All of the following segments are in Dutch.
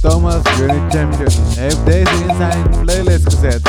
Thomas Journey Champion heeft deze in zijn playlist gezet.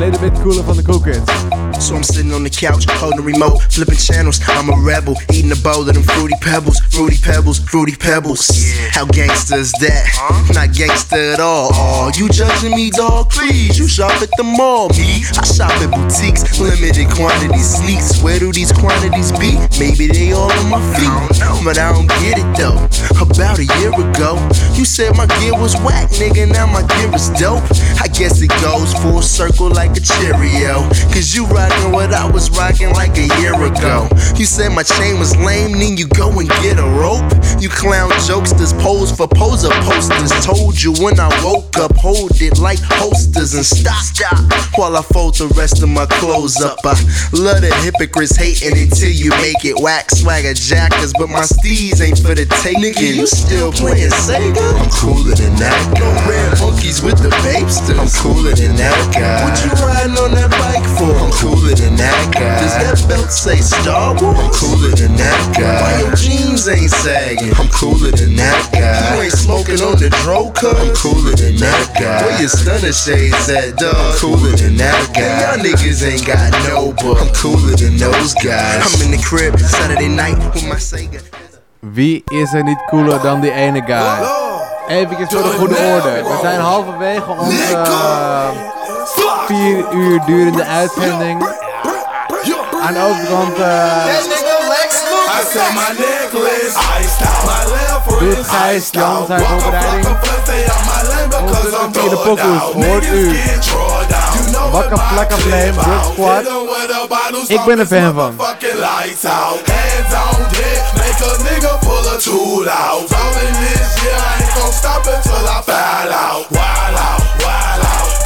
A little bit cooler van de Cool Kids. So I'm sitting on the couch, holding the remote, flipping channels. I'm a rebel, eating a bowl of them fruity pebbles, fruity pebbles, fruity pebbles. Yeah. How gangsta is that? Not gangsta at all. Oh, you judging me, dog? Please, you shop at the mall. Me, I shop at boutiques, limited quantities, sneaks. Where do these quantities be? Maybe they all on my feet, but I don't get it though. About a year ago, you said my gear was whack, nigga. Now my gear is dope. I guess it goes full circle like a Cheerio. Cause you rockin' what I was rockin' like a year ago. You said my chain was lame, then you go and get a rope. You clown jokesters, pose for poser posters. Told you when I woke up, hold it like holsters and stop, stop. While I fold the rest of my clothes up. I love the hypocrites hating until you make it whack. Swagger jackers, but my steez ain't for the taking. Nigga, you still playing Sega? I'm cooler than that. No red monkeys with the babesters. I'm cooler than that guy. What you riding on that bike for? I'm cooler than that guy. Does that belt say Star Wars? I'm cooler than that guy. Why your jeans ain't sagging? I'm cooler than that guy. You ain't smoking on the dro cut? I'm cooler than that guy. Where your stunner shades at, dog? I'm cooler than that guy. Y'all niggas ain't got no book. I'm cooler than those guys. I'm in the crib Saturday night with my Sega. Wie is er niet cooler dan die ene guy? Even voor de goede orde. We zijn halverwege onze uh, vier uur durende uitzending. Aan de overkant uh, doet Gijs Jan zijn voorbereiding. Ondertussen via de pokoes hoort u Wakker Plakka Flame, Brick Squad. Ik ben er fan van. A nigga. Rolling this year, I ain't gon' stop until I fall out. Wild out,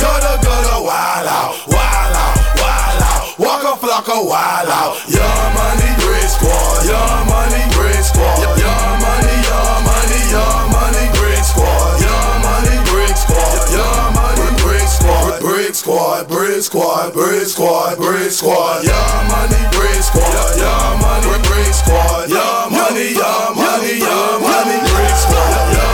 Gutter, gutter, wild out. Wild out, wild out. Walk a flock a wild out. Young money, brick squad. Young money, brick squad. Young money, young money, young money, brick squad. Young money, brick squad. Young money, brick squad. Brick squad, brick squad, brick squad, brick squad. Young money, brick squad. Young money, brick squad. Young money, young money, young money, brick squad.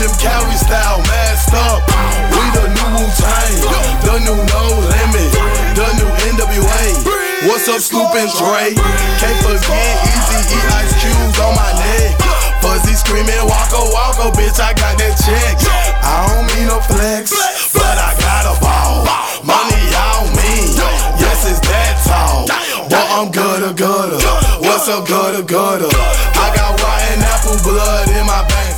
Jim Carrey style, masked up. We the new Wu Tang, the new No Limit, the new NWA. What's up, Scoop and Dre? Can't forget Easy E Ice Cubes on my neck. Fuzzy screaming, walker, walker, bitch, I got that check. I don't mean no flex, but I got a ball. Money on me, yes, it's that tall. But I'm gutter, gutter. What's up, gutter, gutter? I got rotten apple blood in my veins.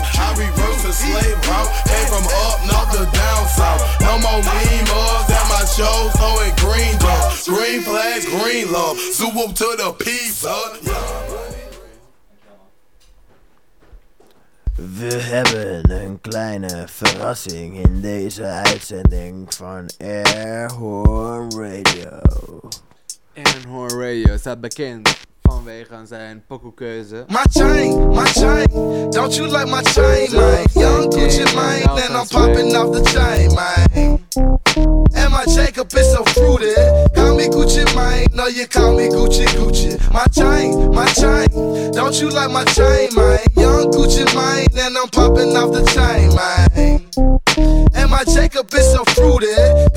I reverse the slave route, came from up north to down south. No more mean mugs at my shows, throwing green dogs. Green flags, green love. Soup up to the pizza. We hebben een kleine verrassing in deze uitzending van Airhorn Radio. En Horn Radio staat bekend vanwege zijn pokoekeuze. My chain, my chain. Don't you like my chain, man? Young Gucci Mane, and I'm popping off the chain, man. My Jacob is so fruity. Call me Gucci Mane, no, you call me Gucci Gucci. My chain, my chain. Don't you like my chain, man? Young Gucci Mane, and I'm popping off the chain, man. And my Jacob is so fruity.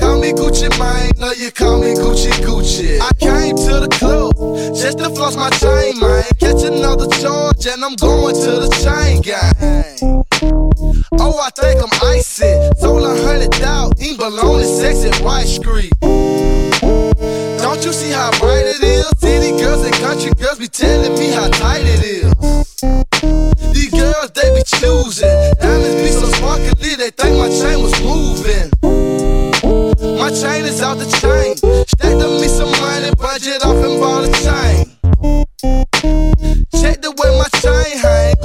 Call me Gucci Mane, no, you call me Gucci Gucci. I came to the club just to floss my chain, man. Catch another charge, and I'm going to the chain gang. Oh, I think I'm icy. Sold a hundred thousand, baloney, sexy white street. Don't you see how bright it is? City girls and country girls be telling me how tight it is. These girls, they be choosing. Diamonds be so sparkly, they think my chain was moving. My chain is out the chain. Stacked up me some money, budget off and bought a chain. Check the way my chain hang.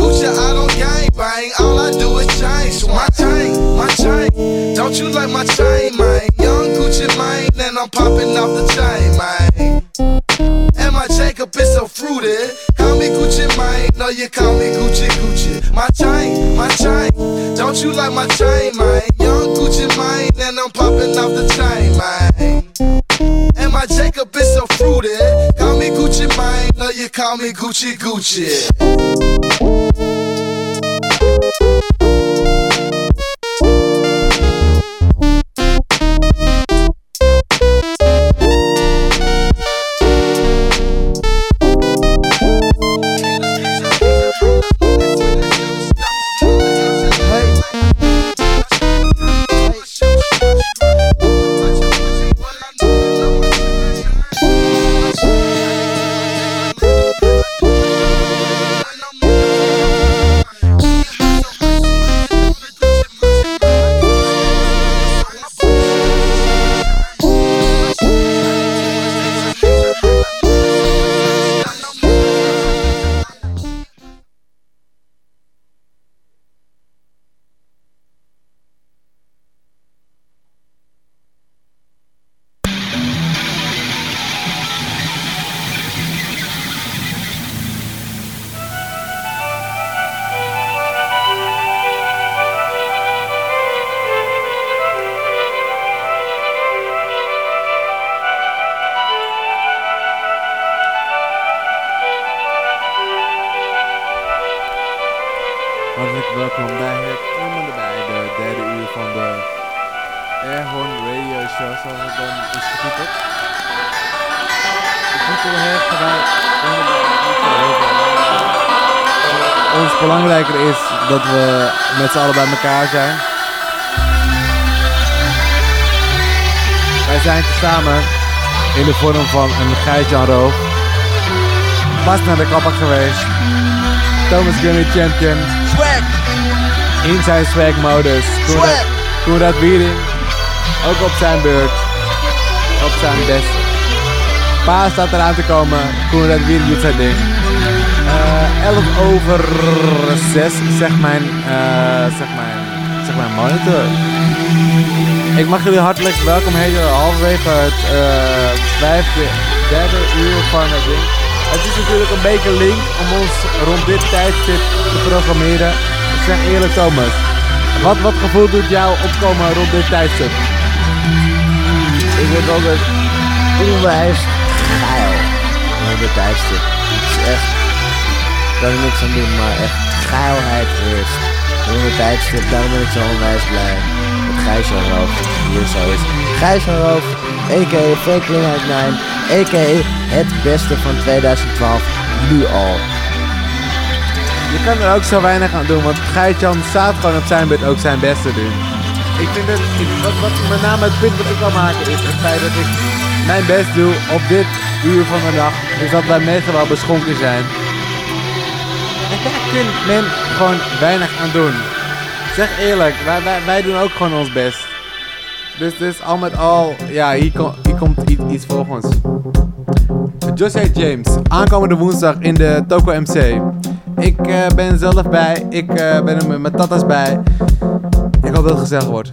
Don't you like my chain, man? Young Gucci Mane, and I'm popping off the chain, man. And my Jacob is so fruity. Call me Gucci Mane, no you call me Gucci Gucci. My chain, my chain, don't you like my chain, man? Young Gucci Mane, and I'm popping off the chain, man. And my Jacob is so fruity. Call me Gucci Mane, no you call me Gucci Gucci. Met z'n allen bij elkaar zijn. Wij zijn samen in de vorm van een Gijs-Jan Roof. Pas naar de kapper geweest. Thomas Gunny Champion. Swag! In zijn swag modus. Koenraad, Koenraad Wiering. Ook op zijn beurt. Op zijn best. Pa staat eraan te komen. Koenraad Wiering doet zijn ding. Eh 11 over 6 zegt mijn, eh zegt mijn, zegt mijn monitor. Ik mag jullie hartelijk welkom heten halverwege het eh, vijfde, derde uur van het ding. Het is natuurlijk een beetje link om ons rond dit tijdstip te programmeren. Ik zeg eerlijk Thomas, wat, wat gevoel doet jou opkomen rond dit tijdstip? Ik word altijd onwijs geil op dit tijdstip. Het is echt, kan er niks aan doen, maar echt geilheid heerst. Rond dit tijdstip, daarom ben ik zo onwijs blij dat Gijs van Roof hier zo is. Gijs van Roof, a.k.a. Franklin uit 9, a.k.a. het beste van 2012, nu al. Je kan er ook zo weinig aan doen, want Gijs-Jan staat gewoon op zijn beurt ook zijn best te doen. Ik vind dat, ik, wat, wat met name het punt wat ik wil maken is het feit dat ik mijn best doe op dit uur van de nacht, is dat wij meestal wel beschonken zijn. Daar kan men gewoon weinig aan doen. Zeg eerlijk, wij, wij, wij doen ook gewoon ons best. Dus, dus al met al, ja, hier, kom, hier komt iets volgens. Jose James, aankomende woensdag in de Toko MC. Ik eh, ben zelf bij, ik eh, ben er met mijn tatas bij. Ik hoop dat het gezellig wordt.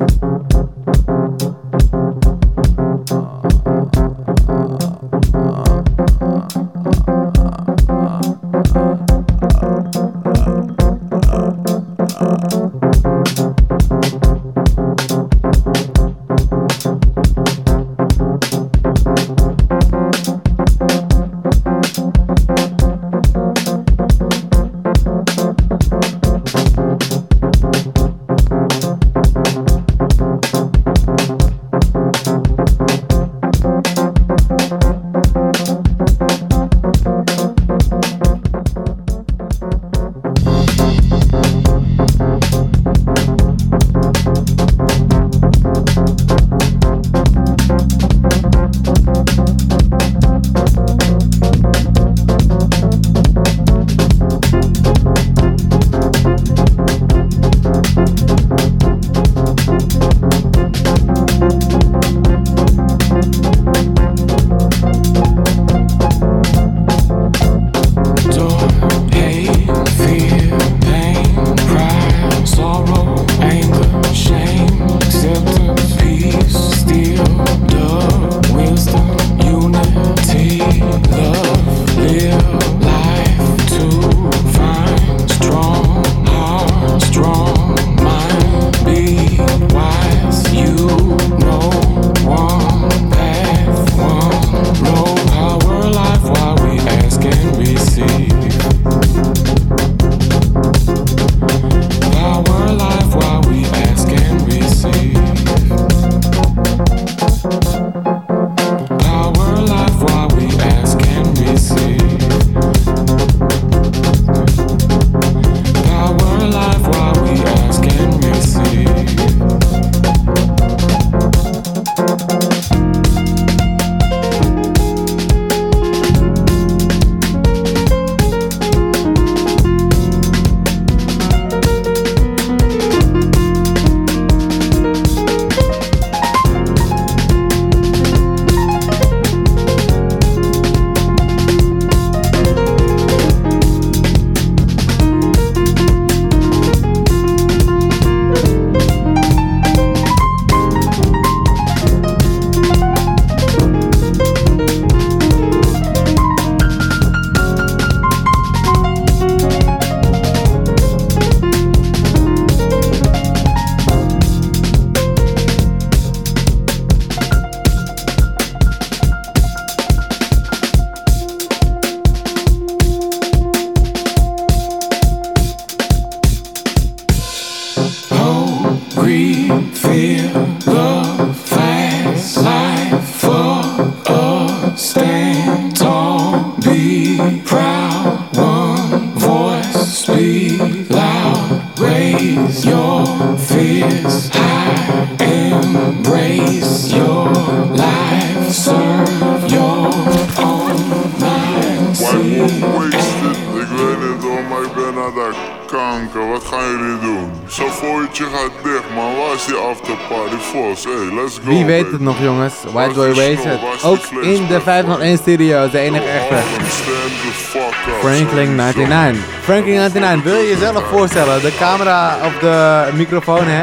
White Boy die Ook in de man? 501 studio, de enige echte. Fuck up. Franklin 99. Franklin 99, wil je jezelf voorstellen? De camera op de microfoon, hè?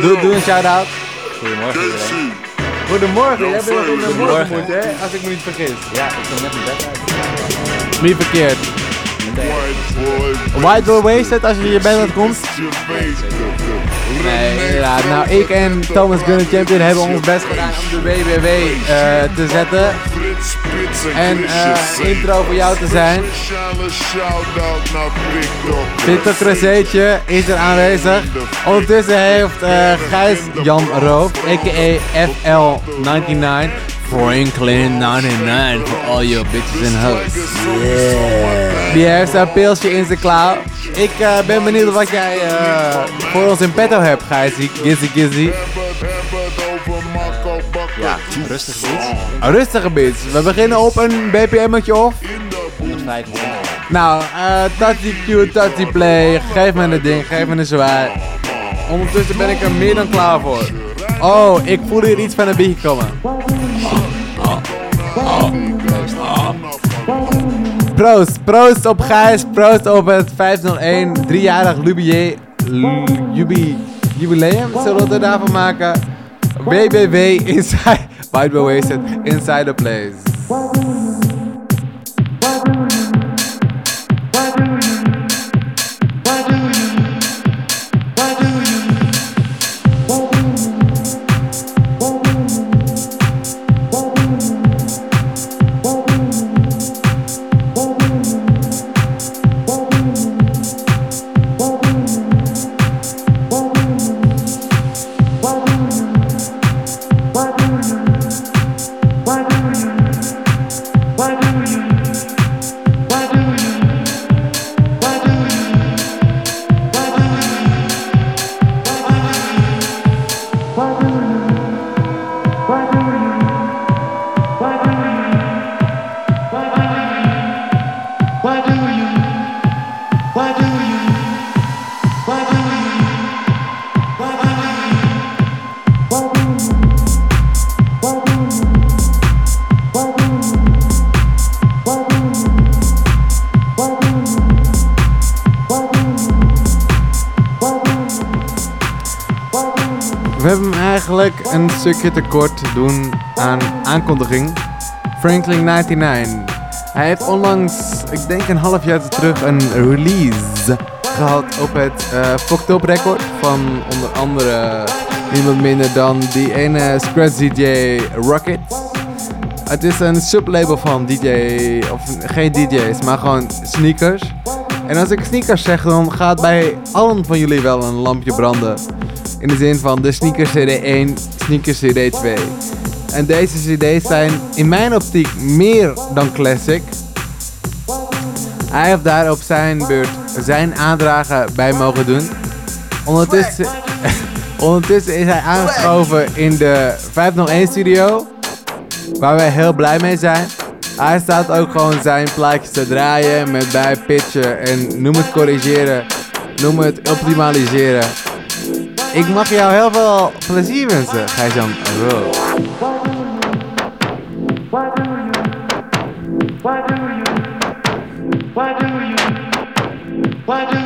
Doe, doe een shout-out. Goedemorgen iedereen. Goedemorgen, jij bent nog in de Frank. morgen Goedemorgen. moet, hè? Als ik me niet vergis. Ja, ik kom net mijn bed uit. Niet verkeerd. White boy. Wasted, als je je bed uitkomt. Nee, inderdaad. Nou, ik en Thomas Gunner Champion hebben ons best gedaan om de WWW eh, te zetten. En eh, intro voor jou te zijn. Victor. Cruzeetje is er aanwezig. Ondertussen heeft eh, Gijs Jan Roof, a.k.a. FL99. Franklin 99 for all your bitches and hoes. Die heeft zijn pilsje in zijn klauw. Ik eh, ben benieuwd wat jij eh, voor ons in petto hebt, Gijsie. Gizzy Gizzy. Ja, rustig beat. Oh, rustige beats. We beginnen op een BPM'tje of? 125. Nou, eh touchy cute, touchy play. Geef me een ding, geef me een zwaar. Ondertussen ben ik er meer dan klaar voor. Oh, ik voel hier iets van een biertje komen. Proost, proost op Gijs, proost op het 501 driejarig jubilee, jubi, jubileum, zullen we het daarvan maken? WBW Inside, White Boy Wasted, Inside the Place. stukje tekort doen aan aankondiging. Franklin 99. Hij heeft onlangs, ik denk een half jaar terug, een release gehad op het uh, Fucked Up record van onder andere niemand minder dan die ene scratch DJ Rocket. Het is een sublabel van DJ, of geen DJ's, maar gewoon sneakers. En als ik sneakers zeg, dan gaat bij allen van jullie wel een lampje branden. In de zin van de sneakers CD1 Sneaker CD 2. En deze CD's zijn in mijn optiek meer dan classic. Hij heeft daar op zijn beurt zijn aandragen bij mogen doen. Ondertussen, ondertussen is hij aangeschoven in de 501 studio. Waar wij heel blij mee zijn. Hij staat ook gewoon zijn plaatjes te draaien met bijpitchen en noem het corrigeren, noem het optimaliseren. Ik mag jou heel veel plezier wensen, Gijs-Jan Roos. Why do you? Why do you? Why do you?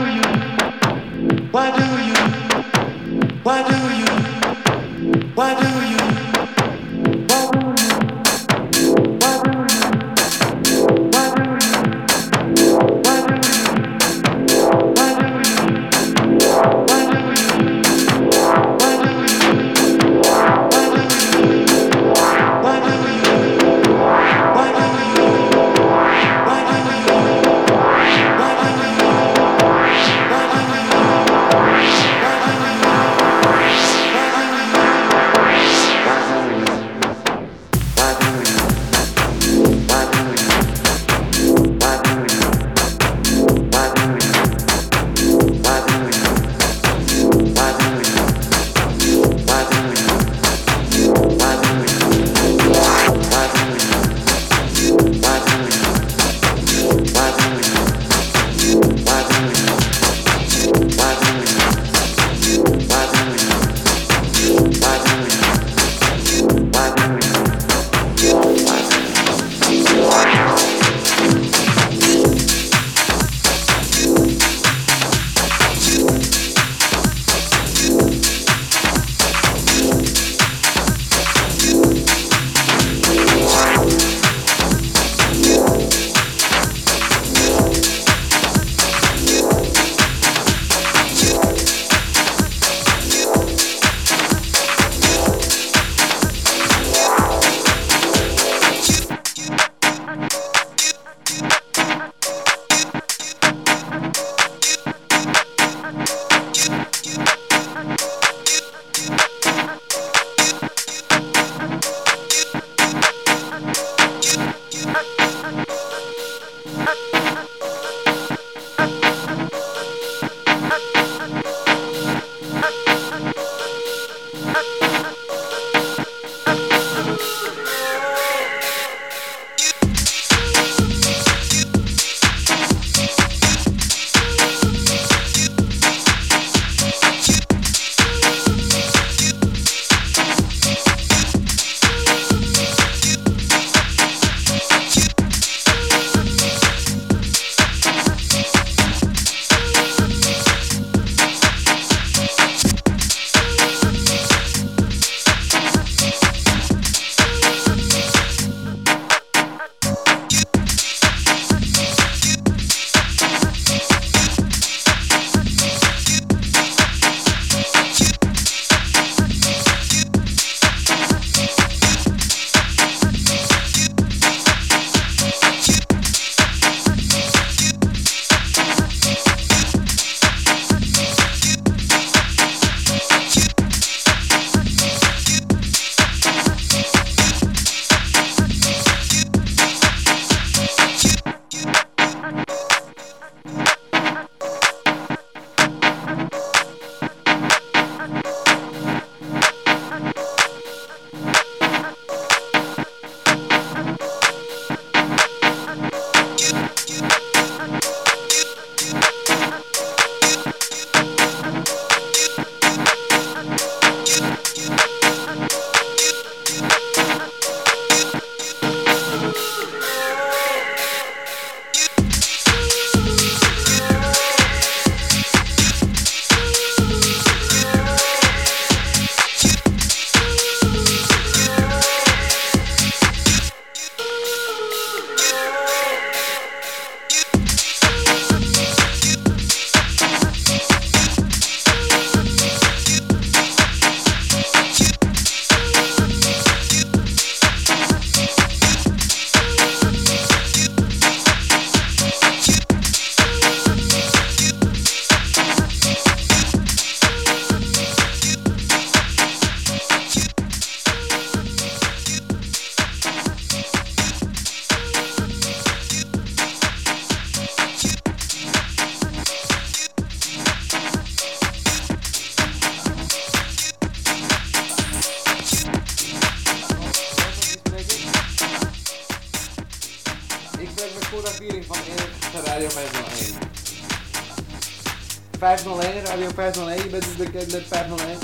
501, Radio 501, je bent dus bekend met 501.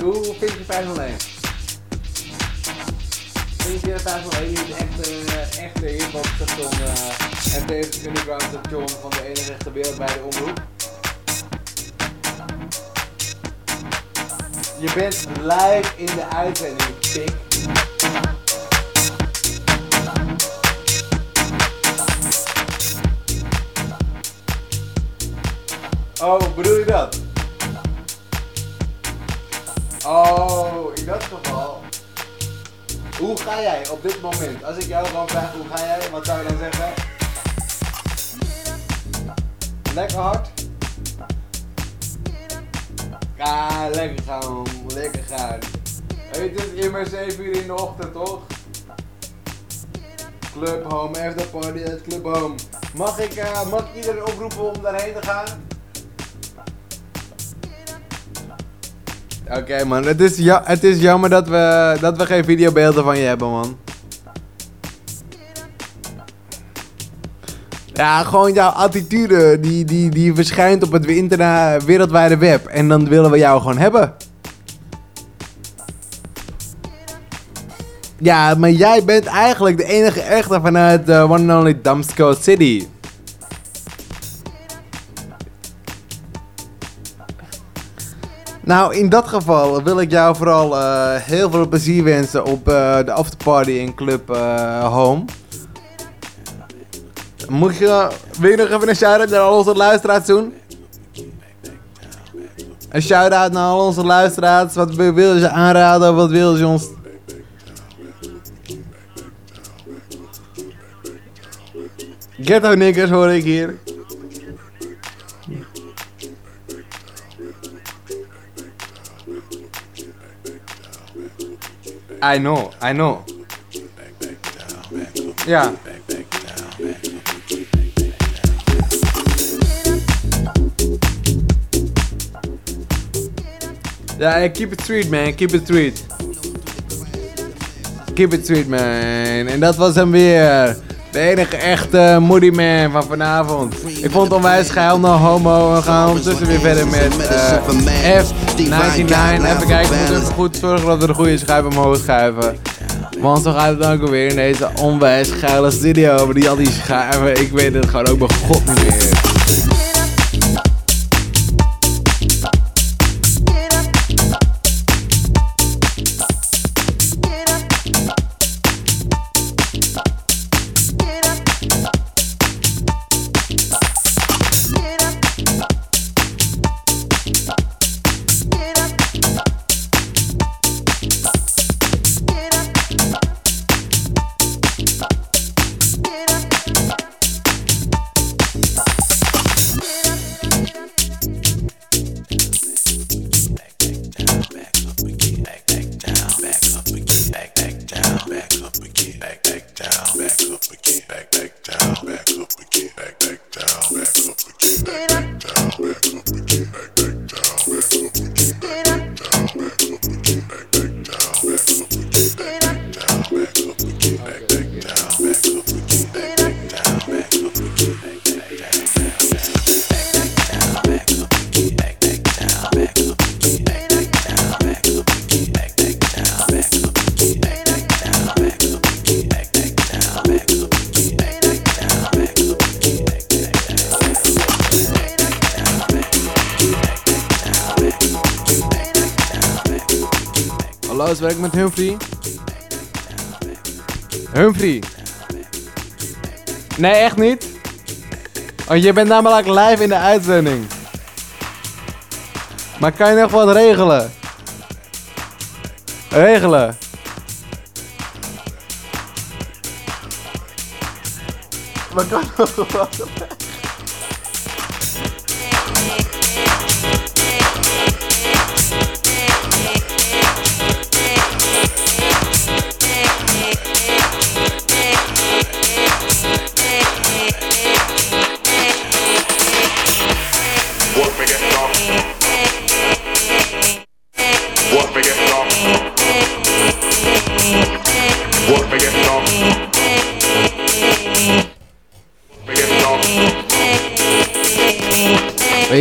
Hoe vind je 501? Vind je 501 niet het echte, echte hip-hop station eh, en tevens underground station van de enige echte wereldwijde omroep? Je bent live in de uitzending, pik. Oh, bedoel je dat? Oh, in dat geval. Hoe ga jij op dit moment? Als ik jou gewoon vraag, hoe ga jij? Wat zou je dan zeggen? Lekker hard? Ja, lekker gaan, lekker gaan. Het is immer 7 uur in de ochtend, toch? Club Home, after party at Club Home. Mag ik, eh, mag ik iedereen oproepen om daarheen te gaan? Oké man, het is, ja, het is jammer dat we, dat we geen videobeelden van je hebben man. Ja, gewoon jouw attitude, die, die, die verschijnt op het internet, wereldwijde web. En dan willen we jou gewoon hebben. Ja, maar jij bent eigenlijk de enige echte vanuit de one and only Damsco City. Nou, in dat geval wil ik jou vooral eh, heel veel plezier wensen op eh, de afterparty in Club eh, Home. Moet je, wil je nog even een shout-out naar al onze luisteraars doen? Een shout-out naar al onze luisteraars. Wat wil je aanraden? Wat wil je ons... Ghetto niggers hoor ik hier. I know, I know. Yeah. Ja, keep it sweet man, keep it sweet. Keep it sweet man. En dat was hem weer. De enige echte Moody Man van vanavond. Ik vond het onwijs geil, no homo. We gaan ondertussen weer verder met eh, F99. Even kijken, ik moet even goed zorgen dat we de goede schuif omhoog schuiven. Want zo gaat het dan ook weer in deze onwijs geile studio. Maar die al die schuiven, ik weet het gewoon ook bij god niet meer. Spreek ik met Humphrey? Humphrey? Nee, echt niet? Oh, je bent namelijk live in de uitzending. Maar kan je nog wat regelen? Regelen? Maar kan nog wat?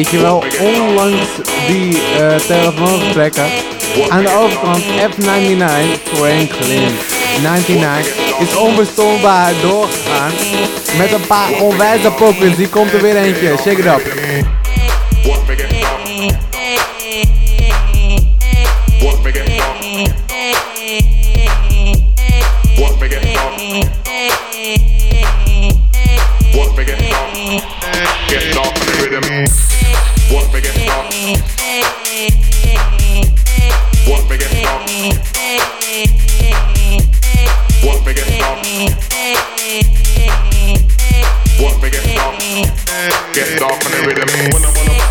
weet je wel, onlangs die uh, telefoongesprekken. Aan de overkant F99, Franklin. 99 is onbestombaar doorgegaan. Met een paar onwijze poppins, die komt er weer eentje. Check it up. get off on the rhythm. When I'm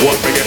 What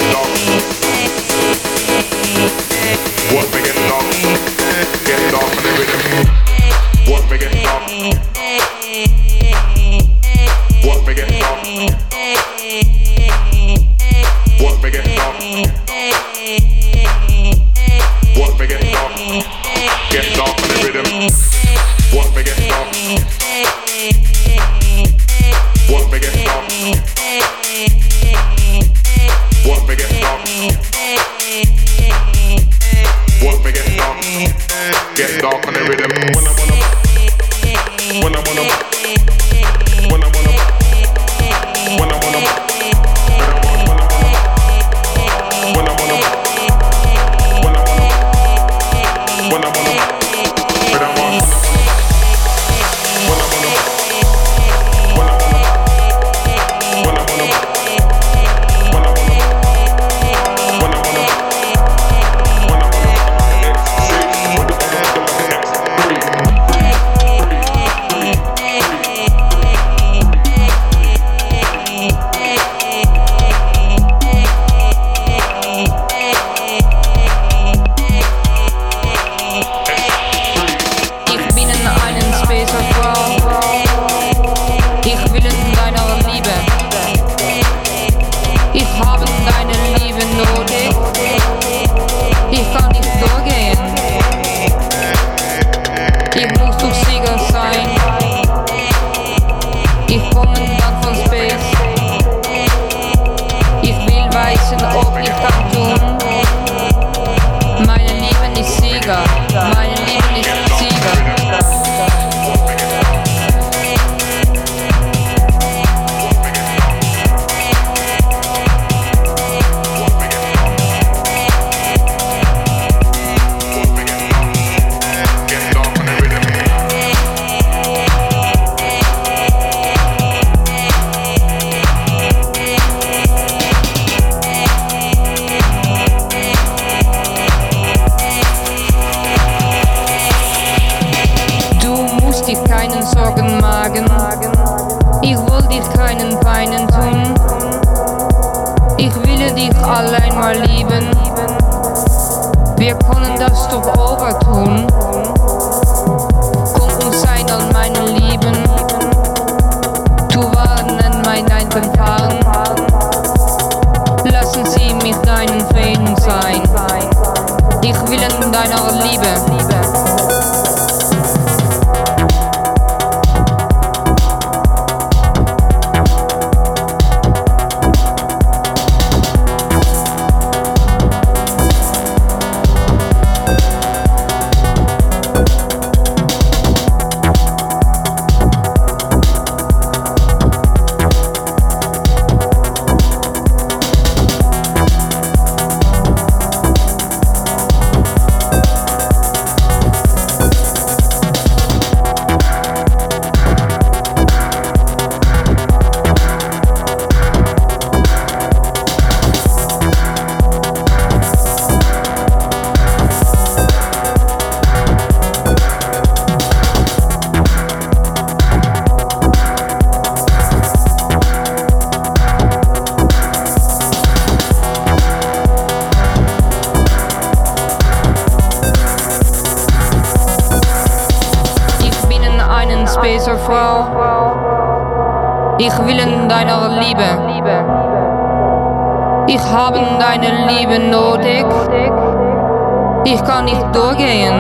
Ich kann nicht durchgehen.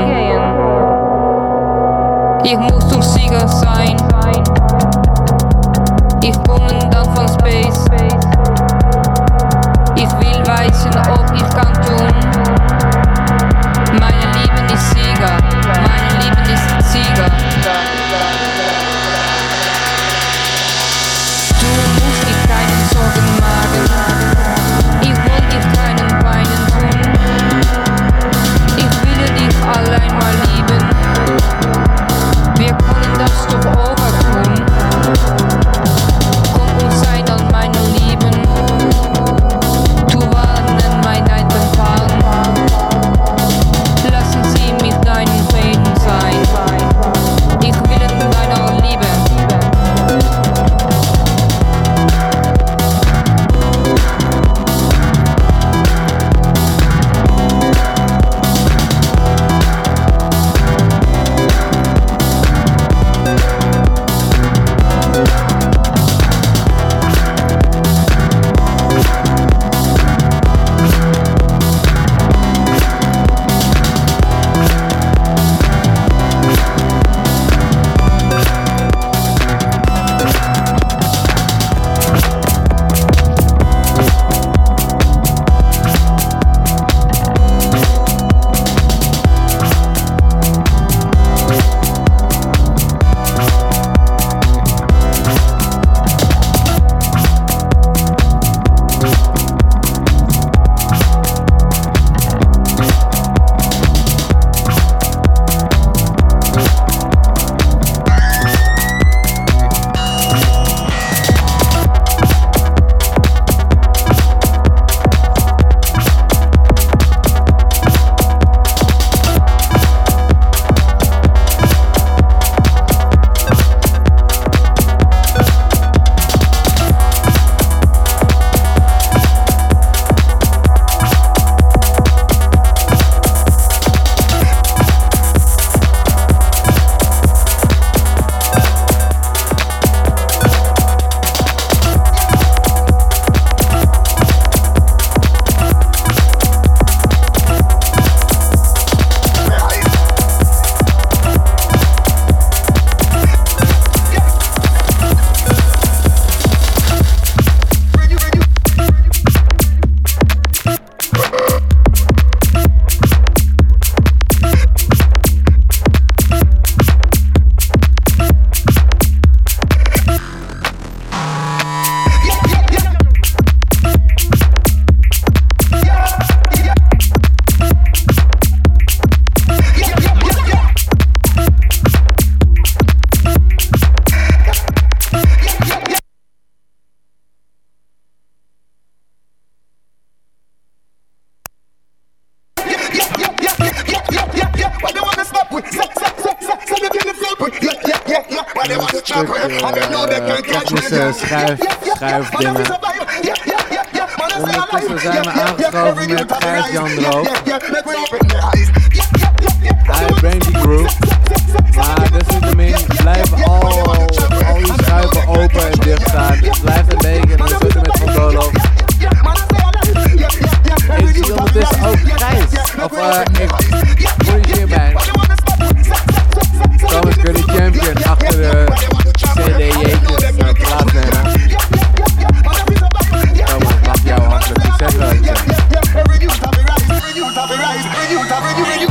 Ich muss zum Sieger sein. Ich komme dann von Space. Ich will wissen, ob ich kann. Technische schuif, schuifdingen. Ondertussen zijn we aangeschoven met Gijs-Jan Droog. Hij brengt die groove. Maar desalniettemin blijven al, al die schuiven open en dicht staan. Het blijft een beetje een soort met Van Dolof. Ik zie ondertussen ook Gijs. Of eh, ik corrigeer mij. Thomas Curry Champion achter de CD-jeetjes Yeah, yeah, yeah. Every new, every new, every new, every new, Check out.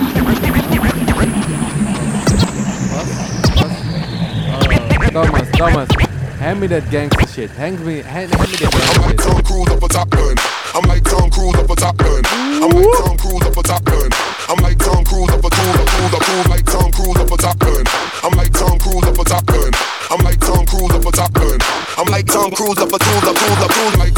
Thomas, hand me that gangster shit. Hand me, hand, hand me that I'm like shit. Tom Cruise up a top gun. I'm like Tom Cruise up a top gun. I'm like Tom Cruise up a top gun. I'm like Tom Cruise up a tool, a tool, a tool, like Tom Cruise up a top gun. I'm like Tom Cruise up a top gun. I'm like Tom Cruise up a top gun. I'm like Tom Cruise up a tool, a tool, a tool, like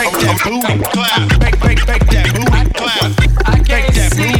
Break that booty clap. Break, break, break that booty clap. I can't see.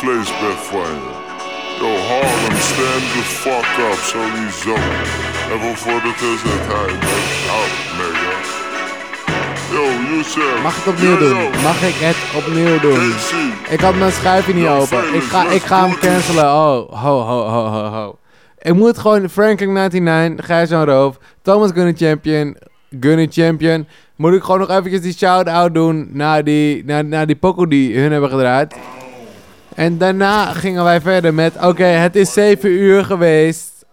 Je? Yo, Harlem, stand the fuck up. Even voor de tussentijd, man. Out, nigga. Yo, Yusef. Mag ik het opnieuw doen? Mag ik het opnieuw doen? Ik had mijn schuifje niet open. Ik ga, ik ga hem cancelen. Oh, ho, ho, ho, ho, ho. Ik moet gewoon Franklin 99, Gijs van Roof, Thomas Gunner Champion, Gunner Champion. Moet ik gewoon nog eventjes die shout-out doen naar die, naar, naar die pokoe die hun hebben gedraaid. En daarna gingen wij verder met, oké, het is 7 uur geweest.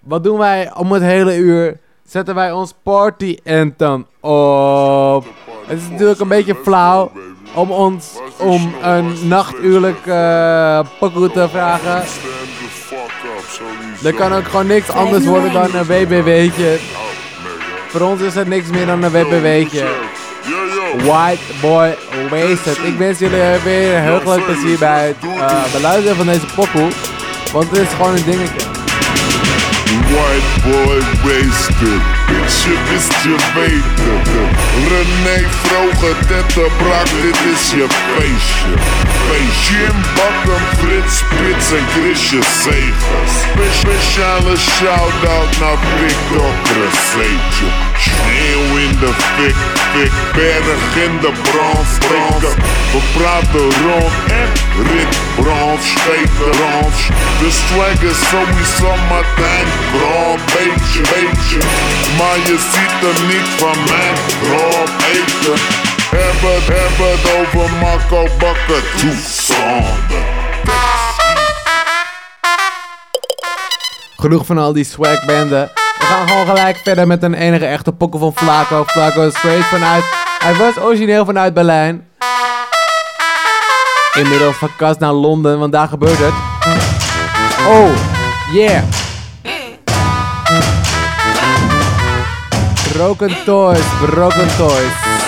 wat doen wij om het hele uur? Zetten wij ons party anthem op. Het is natuurlijk een beetje flauw om ons om een nachtuurlijk eh pokoe te vragen. Er kan ook gewoon niks anders worden dan een WBW'tje. Voor ons is het niks meer dan een WBW'tje. White Boy Wasted. Ik wens jullie weer heel veel plezier bij het eh, beluisteren van deze pokoe. Want het is gewoon een dingetje. White boy wasted. Bitch, is je weten. René Vroger, Tette Brak, dit is je feestje. Feestje in Bakken, Frits Spits en Chrisje Segers. Spe- Speciale shout-out naar Victor Crescentje. Sneeuw in de fik, fik, berg in de brand, brand. We praten rond en rit, brand, steken, brand. De swag is sowieso Martijn, grand beetje, beetje. Maar je ziet hem niet van mijn grand eten. Heb het, heb het over Marco Bakker. Genoeg van al die swagbanden. We gaan gewoon gelijk verder met een enige echte pokkel van Flaco. Flaco is straight vanuit... Hij was origineel vanuit Berlijn. Inmiddels verkast naar Londen, want daar gebeurt het. Oh, yeah. Broken Toys, Broken Toys.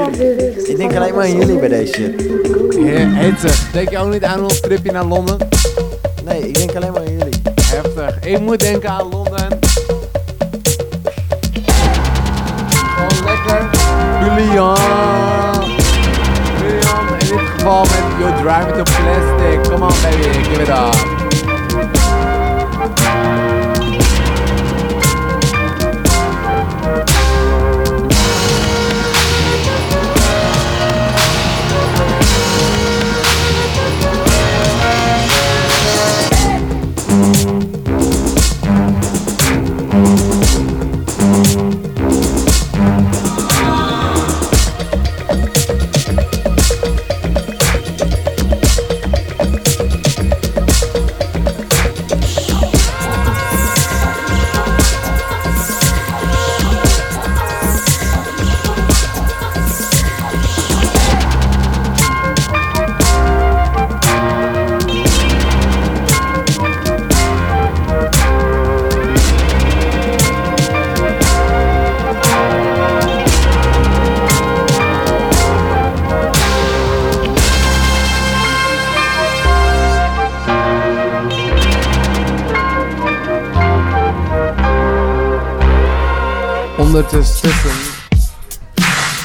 Ik denk alleen maar aan jullie bij deze shit. Denk je ook niet aan ons tripje naar Londen? Nee, ik denk alleen maar aan jullie. Heftig. Ik moet denken aan Londen. Gewoon lekker. Julian. Julian in dit geval met You're Driving to Plastic. Come on baby, give it up.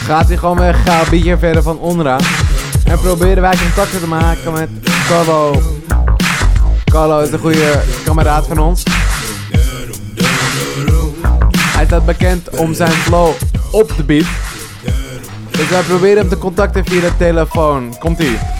Gaat hij gewoon weg, een beetje verder van onderaan. En proberen wij contacten te maken met Carlo. Carlo is een goede kameraad van ons. Hij staat bekend om zijn flow op de beat. Dus wij proberen hem te contacten via de telefoon. Komt ie.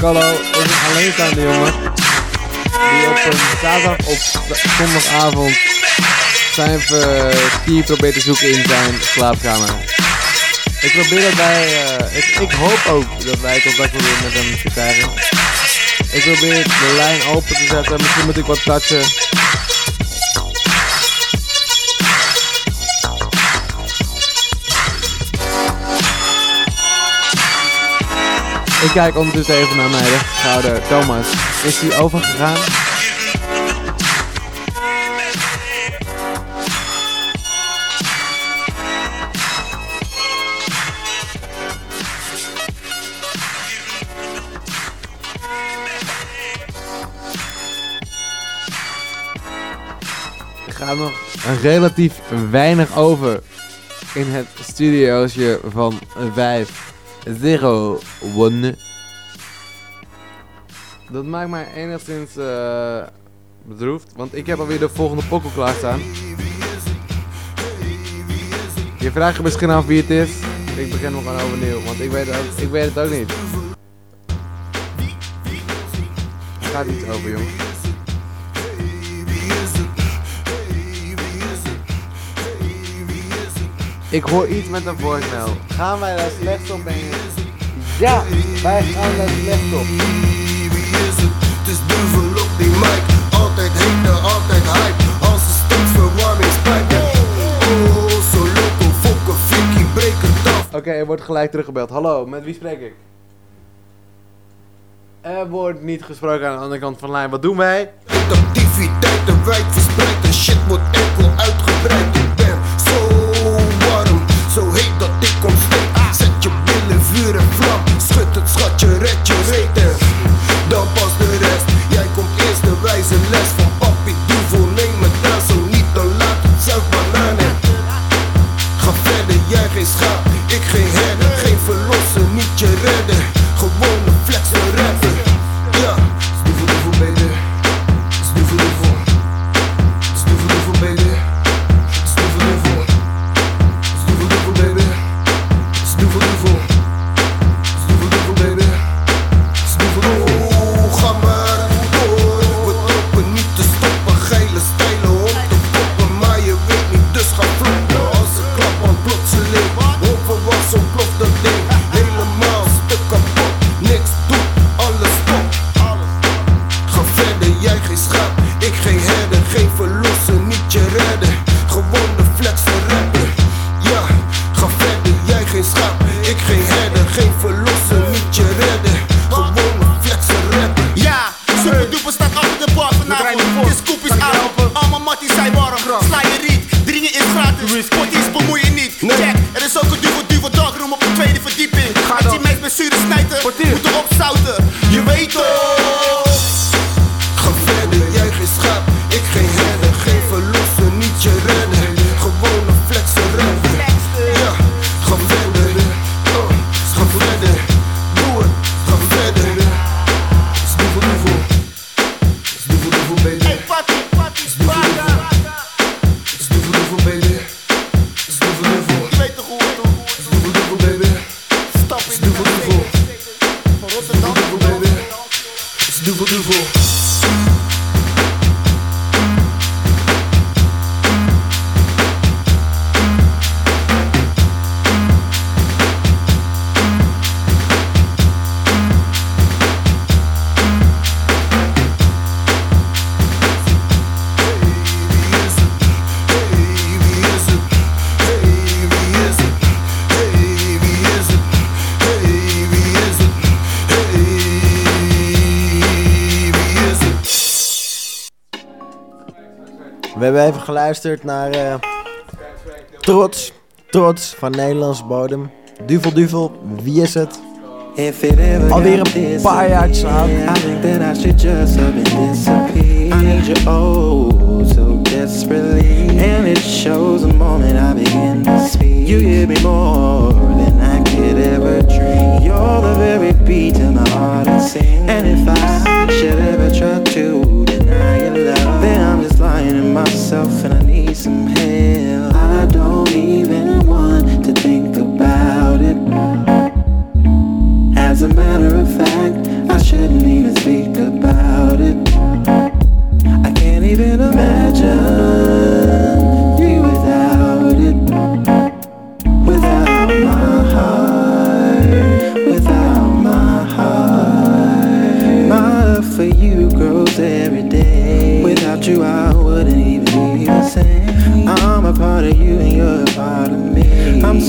Carlo is een alleenstaande jongen die op een zaterdag of zondagavond zijn vertier probeert te zoeken in zijn slaapkamer. Ik probeer dat wij, eh, ik, ik hoop ook dat wij contact proberen met hem te krijgen. Ik probeer de lijn open te zetten, misschien moet ik wat touchen. Ik kijk ondertussen even naar mijn rechterschouder. Thomas, is hij overgegaan? Er gaat nog relatief weinig over in het studiootje van 5 Zero One. Dat maakt mij enigszins eh, bedroefd, want ik heb alweer de volgende pokkel klaarstaan. Je vraagt je misschien af wie het is. Ik begin nog gewoon overnieuw, want ik weet, het ook, ik weet het ook niet. Er gaat iets over, jongen. Ik hoor iets met een voicemail. Gaan wij daar slecht op, Benny? Ja, wij gaan daar slecht op. Het is duvel op die mic, altijd hete, altijd hype. Als een stemverwarmingspijp. Oh, zo loco, fokken, fikkie, breek het af. Oké, er wordt gelijk teruggebeld. Hallo, met wie spreek ik? Er wordt niet gesproken aan de andere kant van de lijn. Wat doen wij? Activiteiten wijd verspreid en shit wordt enkel uitgebreid. Ik steek. Zet je billen, vuur en vlam. Schud het schatje, red je reten. Geluisterd naar eh, Trots. Trots van Nederlands bodem. Duvel Duvel, wie is het? Alweer een paar jaar you oh and it shows the moment I begin to speak. You give me more than I could ever dream. You're the very beat of my heart and sing. And if I should ever try to Just myself, and I need some help. I don't even want to think about it. As a matter of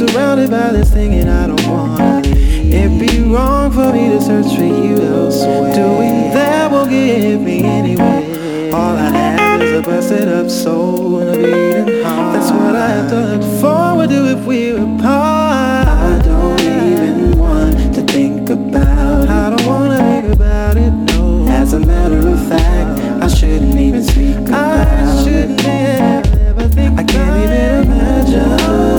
surrounded by this thing and I don't wanna. It'd be wrong for me to search for you elsewhere. Doing that won't get me anywhere. All I have is a busted up soul and a beating heart. That's what I have to look forward to if we're apart. I don't even want to think about it. I don't wanna think about it, no. As a matter of fact, I shouldn't even speak about it. I shouldn't ever think I can't even imagine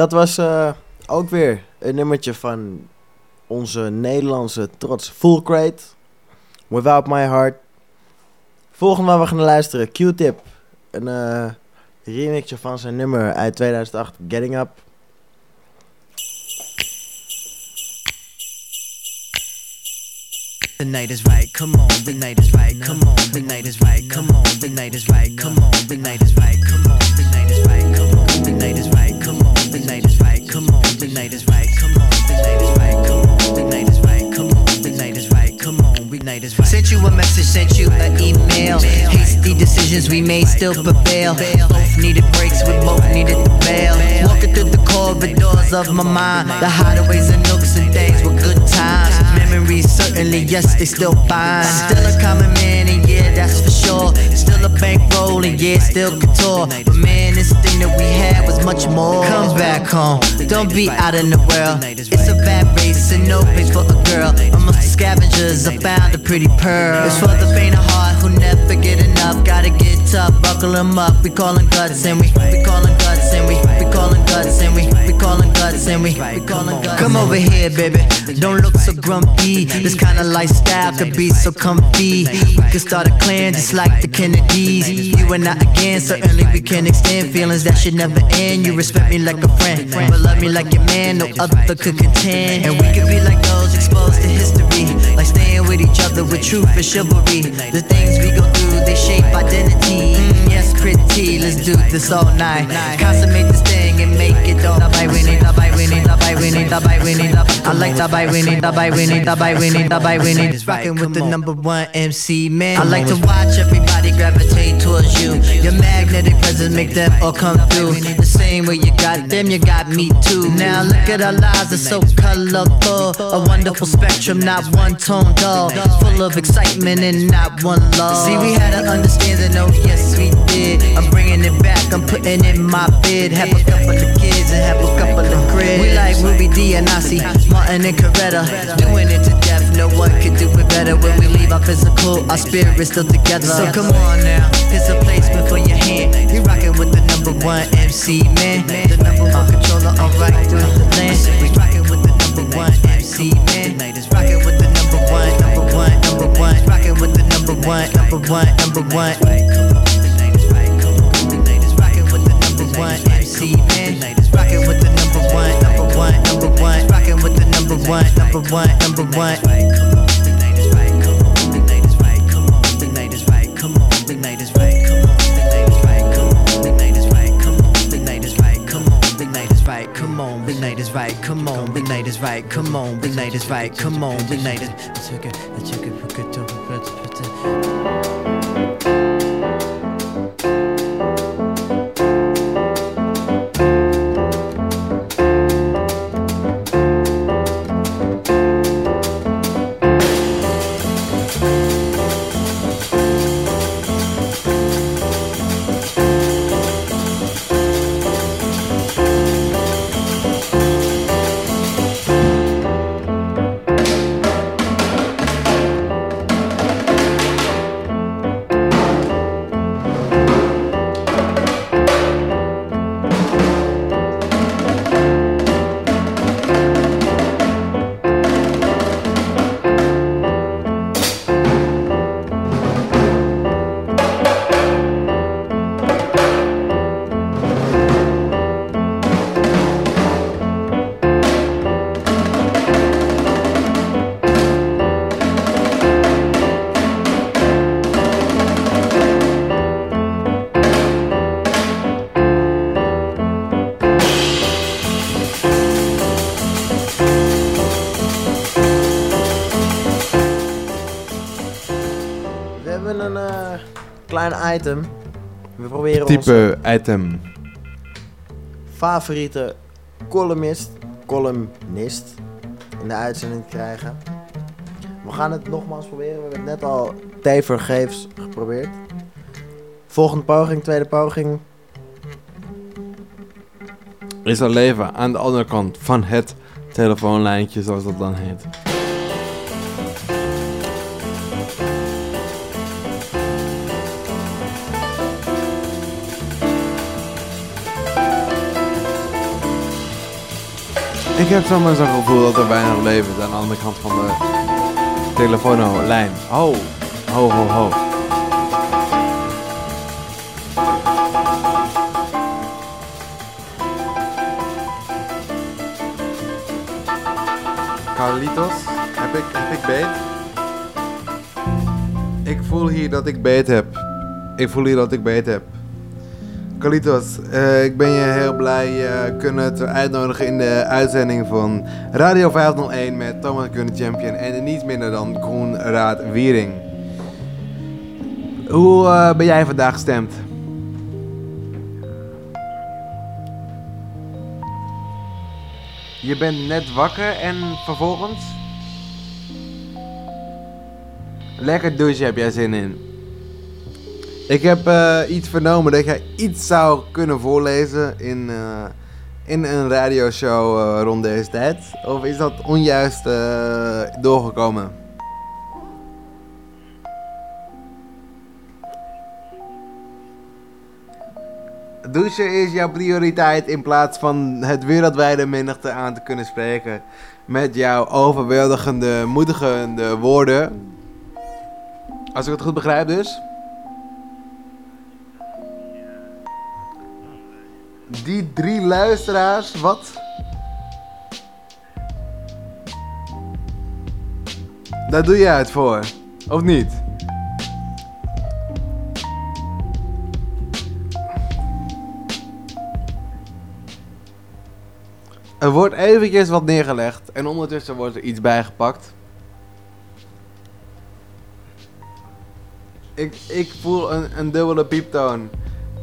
dat was eh, ook weer een nummertje van onze Nederlandse trots Full. Without My Heart. Volgende waar we gaan luisteren, Q-Tip. Een eh, remixje van zijn nummer uit 2008, Getting Up. The night is right, come on, the night is right, come on, the night is right, come on, the night is right, come on, the night is right, come on, the night is right, come on, the night is right, the night is right, come on, the night is right, come on, the night is right, come on, the night is right, come on, the night is right, come on, the night is right. Sent you a message, sent you an email. Hasty decisions we made still prevail. Both needed breaks, we both needed to bail. Walking through the corridors of my mind, the hideaways and nooks and days were good. Memories certainly, yes, they still fine. Still a common man, and yeah, that's for sure. Still a bankroll, and yeah, still couture. But man, this thing that we had was much more. Come back home, don't be out in the world. It's a bad race, and no place for a girl. Amongst the scavengers, I found a pretty pearl. It's for the faint of heart who never get enough. Gotta get tough, buckle 'em up. We callin' guts, and we we callin' guts, and we we callin' guts, and we we callin' guts, and we we callin' guts. Come over here, baby. Don't look so grumpy. This kind of lifestyle could be so comfy. We could start a clan just like the Kennedys. You and I again, certainly we can extend feelings that should never end. You respect me like a friend, but love me like your man. No other could contend. And we could be like those exposed to history, like staying with each other with truth and chivalry. The things we go through, they shape identity. Mm, yes, pretty. Let's do this all night. Consummate this thing and make it all. Dabei winning, dabei winning, dabei winning, dabei winning. I like dabei winning, dabei winning, dabei winning, dabei winning. It's rocking with the number one MC man. I like to watch everybody gravitate towards you. Your magnetic presence make them all come through. The same way you got them, you got me too. Now look at our lives, they're so colorful. A wonderful spectrum, not one tone dull. Full of excitement and not one love. See, we had an understanding, oh yes we did. I'm bringing it back, I'm putting in my bid. Have a couple of kids and have a couple of grids. We like Ruby D Martin and Coretta. Doing it to death, no one can do it better. When we leave our physical, our spirit's still together. So come on now, here's a placement for your hand. You rocking with the number one MC man, the number one controller, alright through the land. We rocking with the number one MC man. Rocking with the number one, number one, number one. Rocking with the number one, number one, number one. One MC man, rocking with the number one, number one, number one, rocking with the number one, number one, number one. Come on, big night is right. Come on, big night is right. Come on, big night is right. Come on, big night is. Item. We proberen Type item. favoriete columnist, columnist in de uitzending te krijgen. We gaan het nogmaals proberen. We hebben het net al tevergeefs geprobeerd. Volgende poging, tweede poging. Is er leven aan de andere kant van het telefoonlijntje, zoals dat dan heet. Ik heb zomaar zo'n gevoel dat er weinig leven is aan de andere kant van de telefoonlijn. Ho, ho, ho, ho. Carlitos, heb ik, heb ik beet? Ik voel hier dat ik beet heb. Ik voel hier dat ik beet heb. Carlitos, eh, ik ben je heel blij eh, kunnen te uitnodigen in de uitzending van Radio 501 met Thomas Gunn Champion en niets minder dan Koen Raad Wiering. Hoe eh, ben jij vandaag gestemd? Je bent net wakker en vervolgens? Lekker douchen heb jij zin in. Ik heb eh, iets vernomen dat jij iets zou kunnen voorlezen in, eh, in een radioshow eh, rond deze tijd. Of is dat onjuist doorgekomen? Douchen is jouw prioriteit in plaats van het wereldwijde menigte aan te kunnen spreken. Met jouw overweldigende, moedigende woorden. Als ik het goed begrijp dus. Die drie luisteraars, wat? Daar doe je het voor, of niet? Er wordt eventjes wat neergelegd en ondertussen wordt er iets bijgepakt. Ik, ik voel een, een dubbele pieptoon.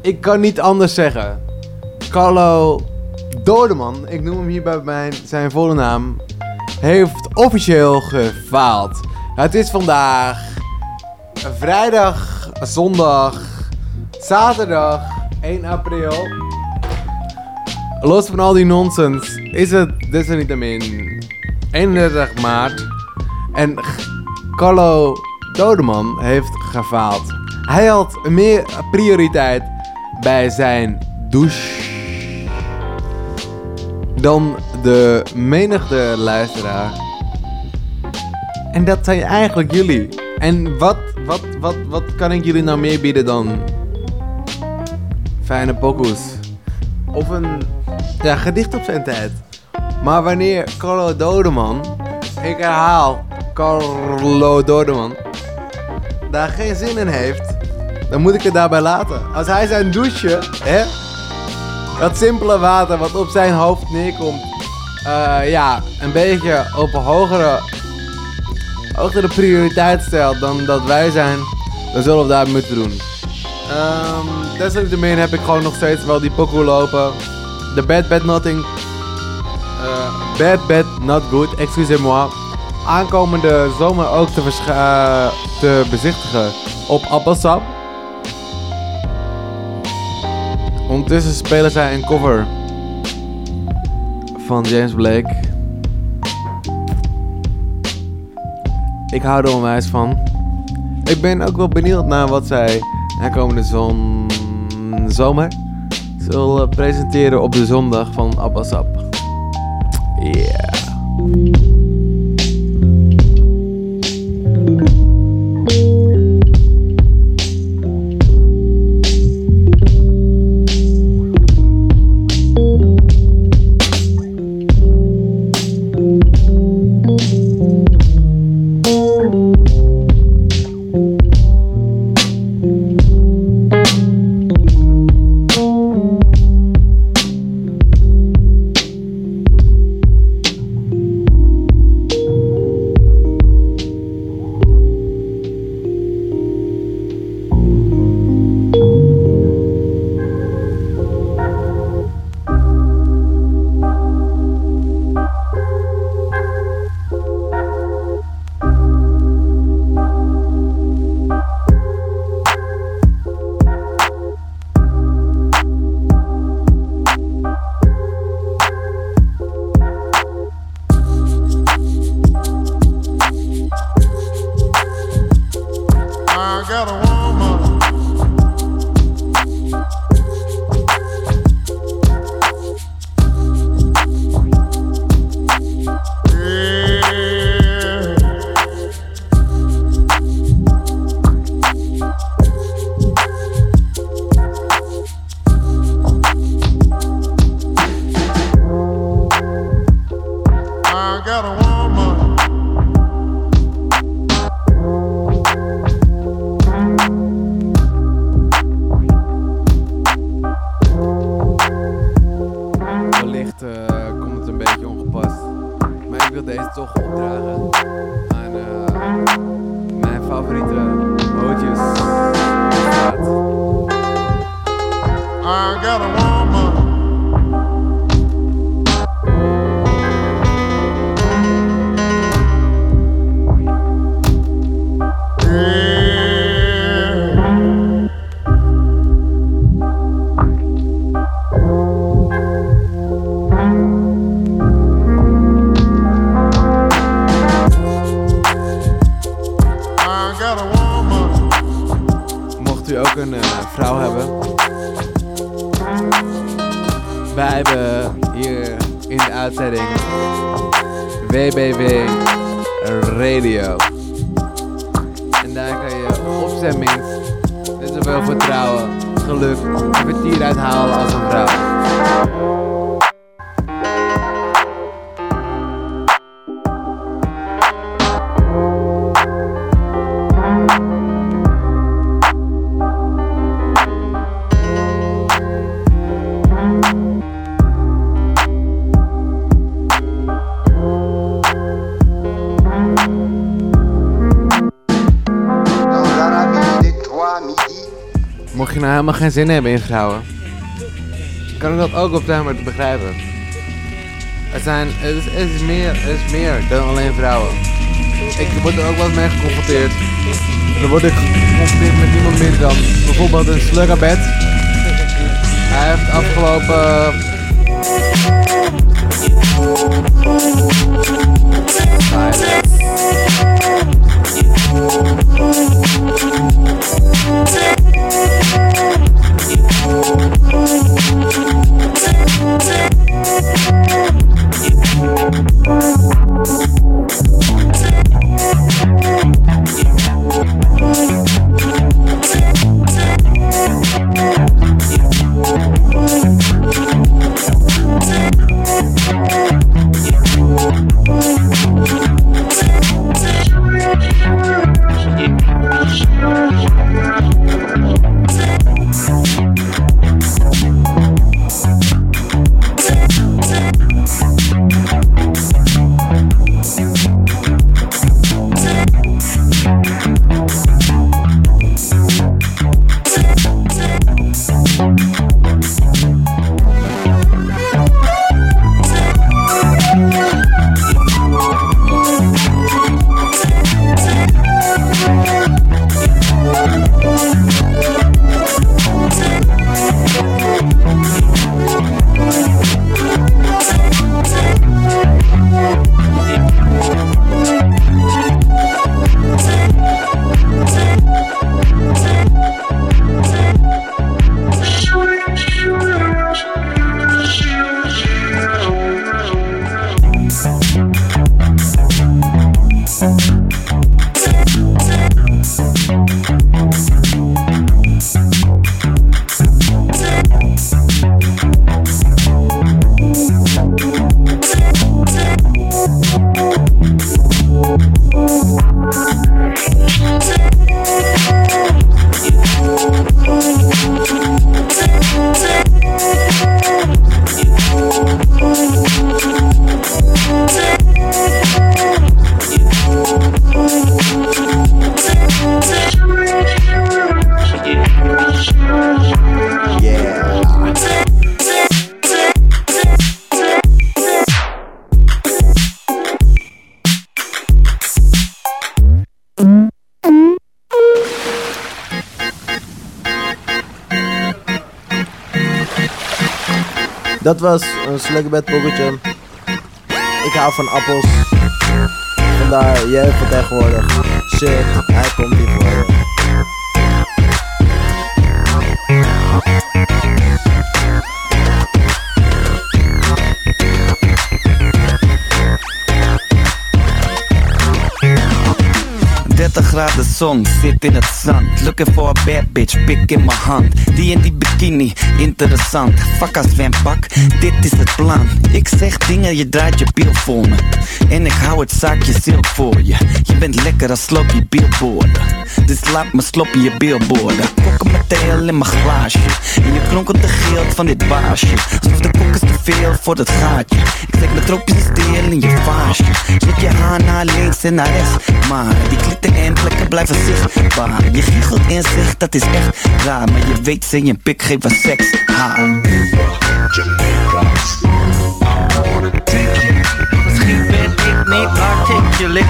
Ik kan niet anders zeggen. Carlo Dodeman, ik noem hem hier bij mijn, zijn volle naam, heeft officieel gefaald. Het is vandaag vrijdag, zondag, zaterdag 1 april. Los van al die nonsens is het desalniettemin 31 maart. En Carlo Dodeman heeft gefaald. Hij had meer prioriteit bij zijn douche dan de menigte luisteraar. En dat zijn eigenlijk jullie. En wat, wat, wat, wat kan ik jullie nou meer bieden dan fijne pokoes? Of een ja, gedicht op zijn tijd. Maar wanneer Carlo Dodeman, ik herhaal, Carlo Dodeman, daar geen zin in heeft, dan moet ik het daarbij laten. Als hij zijn douche, hè, dat simpele water wat op zijn hoofd neerkomt, eh, ja, een beetje op een hogere, hogere prioriteit stelt dan dat wij zijn, dan zullen we daar moeten doen. Um, desalniettemin heb ik gewoon nog steeds wel die pokoe lopen. The Bad Bad Nothing. eh, bad Bad Not Good, excusez-moi. Aankomende zomer ook te, verscha- te bezichtigen op Appelsap. Ondertussen spelen zij een cover van James Blake. Ik hou er onwijs van. Ik ben ook wel benieuwd naar wat zij aankomende zon... zomer zullen presenteren op de zondag van Appelsap. Yeah. Zin hebben in vrouwen, kan ik dat ook op maar te begrijpen. Er zijn, het is, het meer, het is meer dan alleen vrouwen. Ik word er ook wel mee geconfronteerd. Dan word ik geconfronteerd met niemand minder dan bijvoorbeeld een sluggerbed. Hij heeft afgelopen... Dat was een sluggerbed poppetje. Ik hou van appels. Vandaar jij van tegenwoordig. Shit, hij komt hier je. graden zon, zit in het zand. Looking for a bad bitch, pik in mijn hand. Die in die bikini, interessant. Als zwempak, dit is het plan. Ik zeg dingen, je draait je piel voor me. En ik hou het zaakje zilk voor je. Je bent lekker als sloppy billboarden. Dus laat me sloppy je billboarden. Kokken met teel in mijn glaasje. En je kronkelt de geld van dit baasje. Alsof de is te veel voor het gaatje. Ik zeg met tropische steel in je vaasje. Zet je haar naar links en naar rechts. Maar die klitten en plekken blijven zichtbaar. Je giechelt en zegt dat is echt raar. Maar je weet ze je pik geven seks haar. Misschien ben ik niet articulate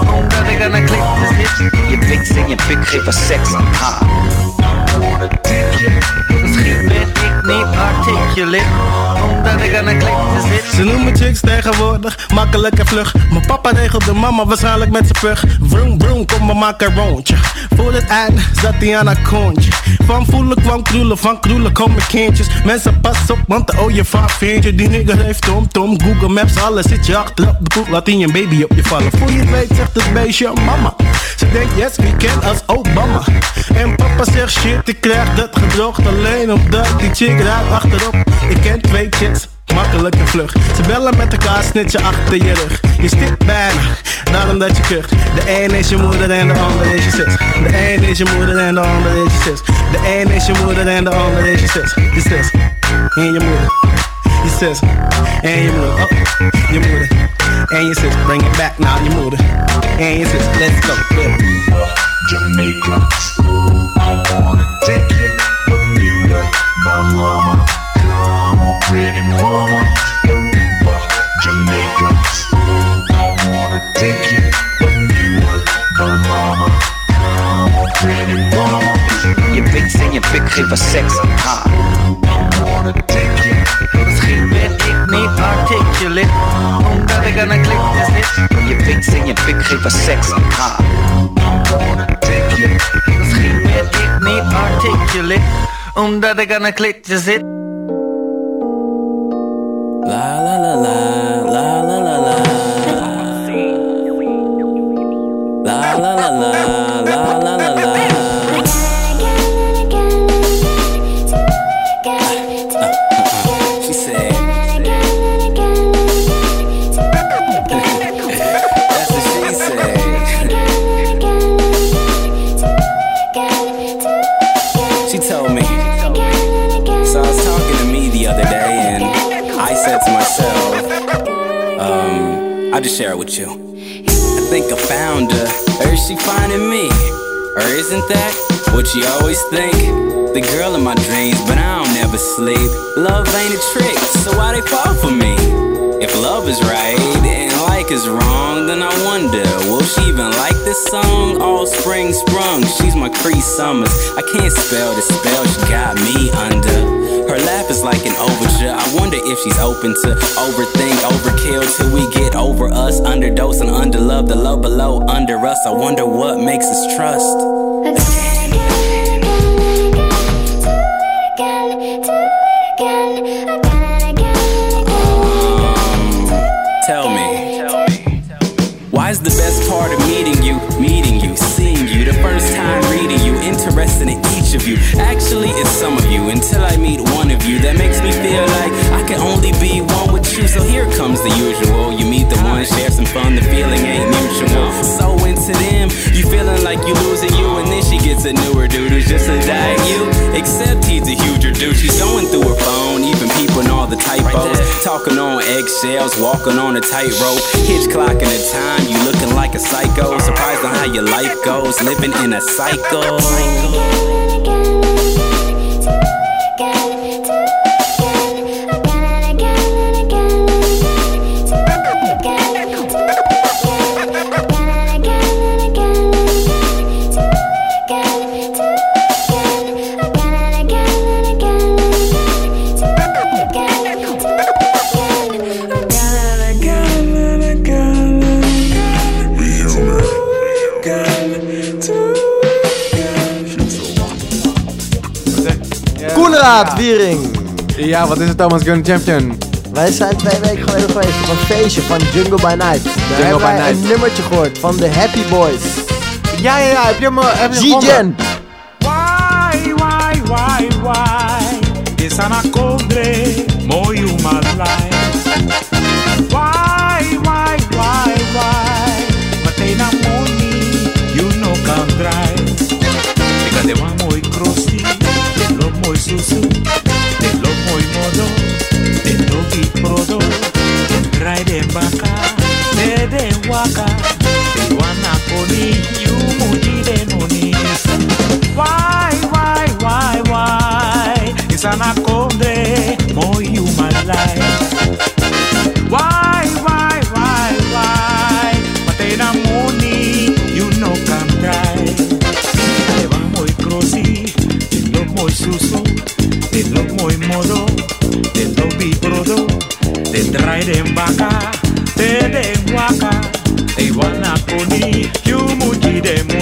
Omdat ik aan een klik zit Je pik en je pik geven seks haar Misschien ben niet articulate. Omdat ik aan een klikje zit. Ze noemen chicks tegenwoordig makkelijk en vlug. Mijn papa regelt de mama waarschijnlijk met zijn pug. Vroom, vroom, kom maar maak een rondje. Voor het einde zat hij aan haar kontje. Van voelen kwam kroelen, van kroelen komen kindjes. Mensen pas op, want de ooievaar vind je. Die nigger heeft tom tom, Google Maps, alles zit je achterop de koek. Laat hij een baby op je vallen. Voor je het weet zegt het beestje mama. Ze denkt yes, we can als Obama. En papa zegt shit, ik krijg dat gedroogd alleen omdat die chick raakt achterop. Ik ken twee chicks. Makkelijk en vlug. Ze bellen met elkaar, snitje achter je rug. Je stikt bijna, daarom dat je kucht. De een is je moeder en de ander is je zus. De een is je moeder en de ander is je zus. De een is je moeder en de ander is je zus. Je zus en je moeder. Je zus en je moeder. Oh, je moeder And you says, bring it back now, you move it. And you says, let's go. Bermuda, Jamaica, ooh, I wanna take it. Bermuda, my mama, come on, pretty mama. Bermuda, Jamaica, ooh, I wanna take it. Bermuda, my mama, come on, pretty mama. Je weet en je begrijpt van seks, ha. I wanna take it. Misschien ben ik niet articulate. Omdat ik aan een klikje zit. Je pikt en je pik geven seks. Ha. Misschien ben ik niet articulate. Omdat ik aan een klikje zit. La la la la, la la la la. La la la la, la just share it with you. I think I found her, or is she finding me? Or isn't that what you always think? The girl in my dreams, but I don't never sleep. Love ain't a trick, so why they fall for me? If love is right and is wrong, then I wonder, will she even like this song? All spring sprung, she's my Cree Summers. I can't spell the spell she got me under. Her laugh is like an overture. I wonder if she's open to overthink, overkill till we get over us. Underdose and underlove, the low below under us. I wonder what makes us trust. Tell interested in of you? Actually, it's some of you until I meet one of you that makes me feel like I can only be one with you. So here comes the usual. You meet the one, share some fun, the feeling ain't mutual. So into them, you feeling like you losing you, and then she gets a newer dude who's just a die you. Except he's a huger dude. She's going through her phone, even peeping all the typos. Talking on eggshells, walking on a tightrope. Hitch clocking the time, you looking like a psycho. Surprised on how your life goes, living in a cycle. Wiering. Ja, wat is het Thomas Gun Champion? Wij zijn twee weken geleden geweest op een feestje van Jungle by Night. Daar Jungle hebben by wij Night. een nummertje gehoord van de Happy Boys. Ja, ja, ja. Heb je hem, eh, heb je G-Gen. gevonden? Why, why, why, why? It's an waka. Wana koni yumu dide nunisa Why, why, why, Isana konde moyu malai. Why, why, why, why Matena muni you no can try Eva muy crosi Dilo muy suso Dilo muy modo Dilo vibrodo Te traen vaca Te den guaca ei wanna kuni kiumuji demu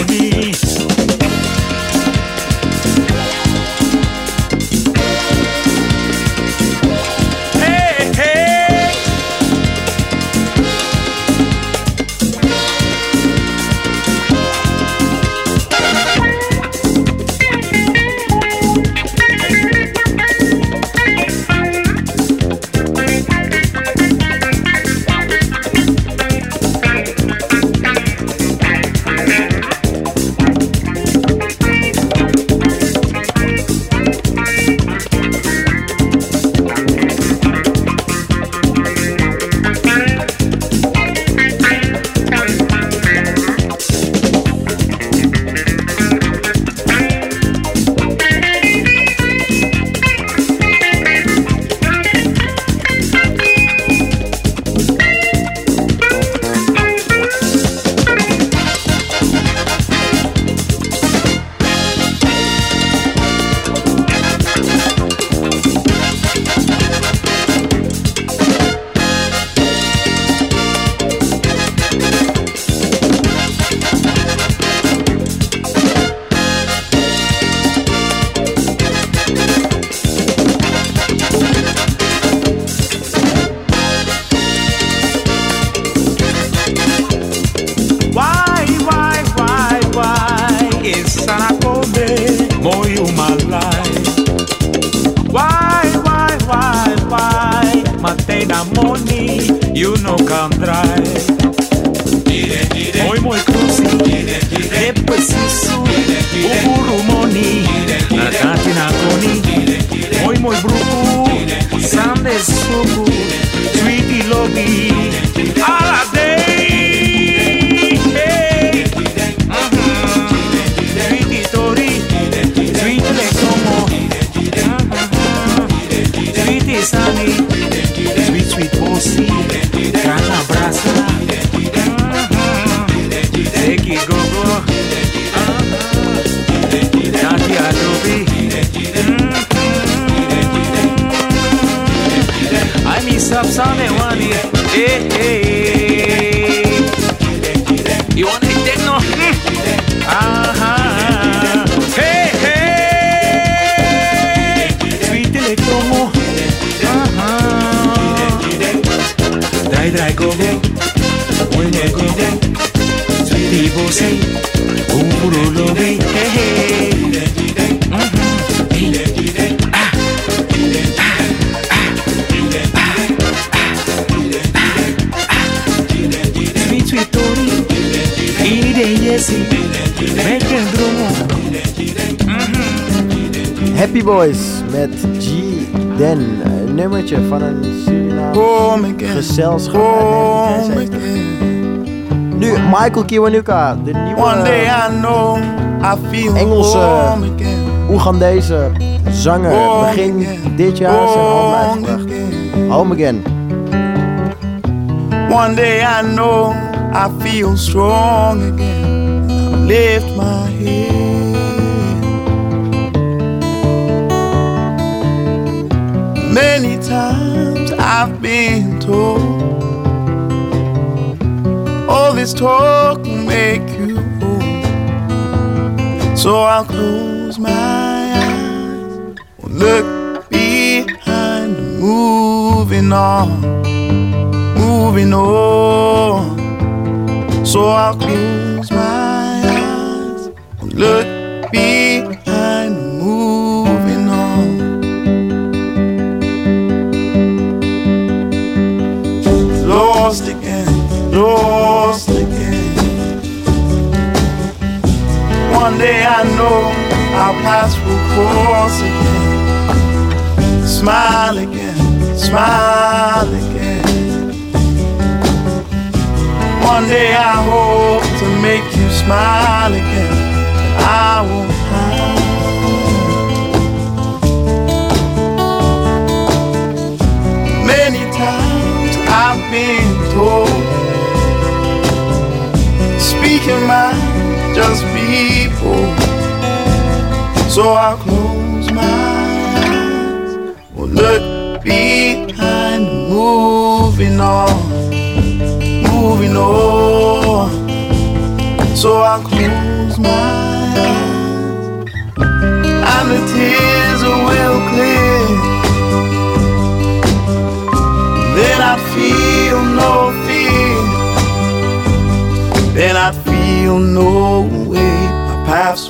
Michael Kiwanuka, de nieuwe One day I know I feel Engelse. Oegandese zanger. Begin dit jaar zijn album uitgebracht. Home Again. One day I know I feel strong again. Lift my head. Many times I've been told all this talk will make you old. So I'll close my eyes, look behind, moving on moving on. So I'll close my eyes, look paths will cross again. Smile again, smile again. One day I hope to make you smile again. I hide. Many times I've been told, speaking my just people. So I'll close my eyes, will look behind, moving on, moving on. So I close my eyes, and the tears will clear. Then I feel no fear. Then I feel no way. My paths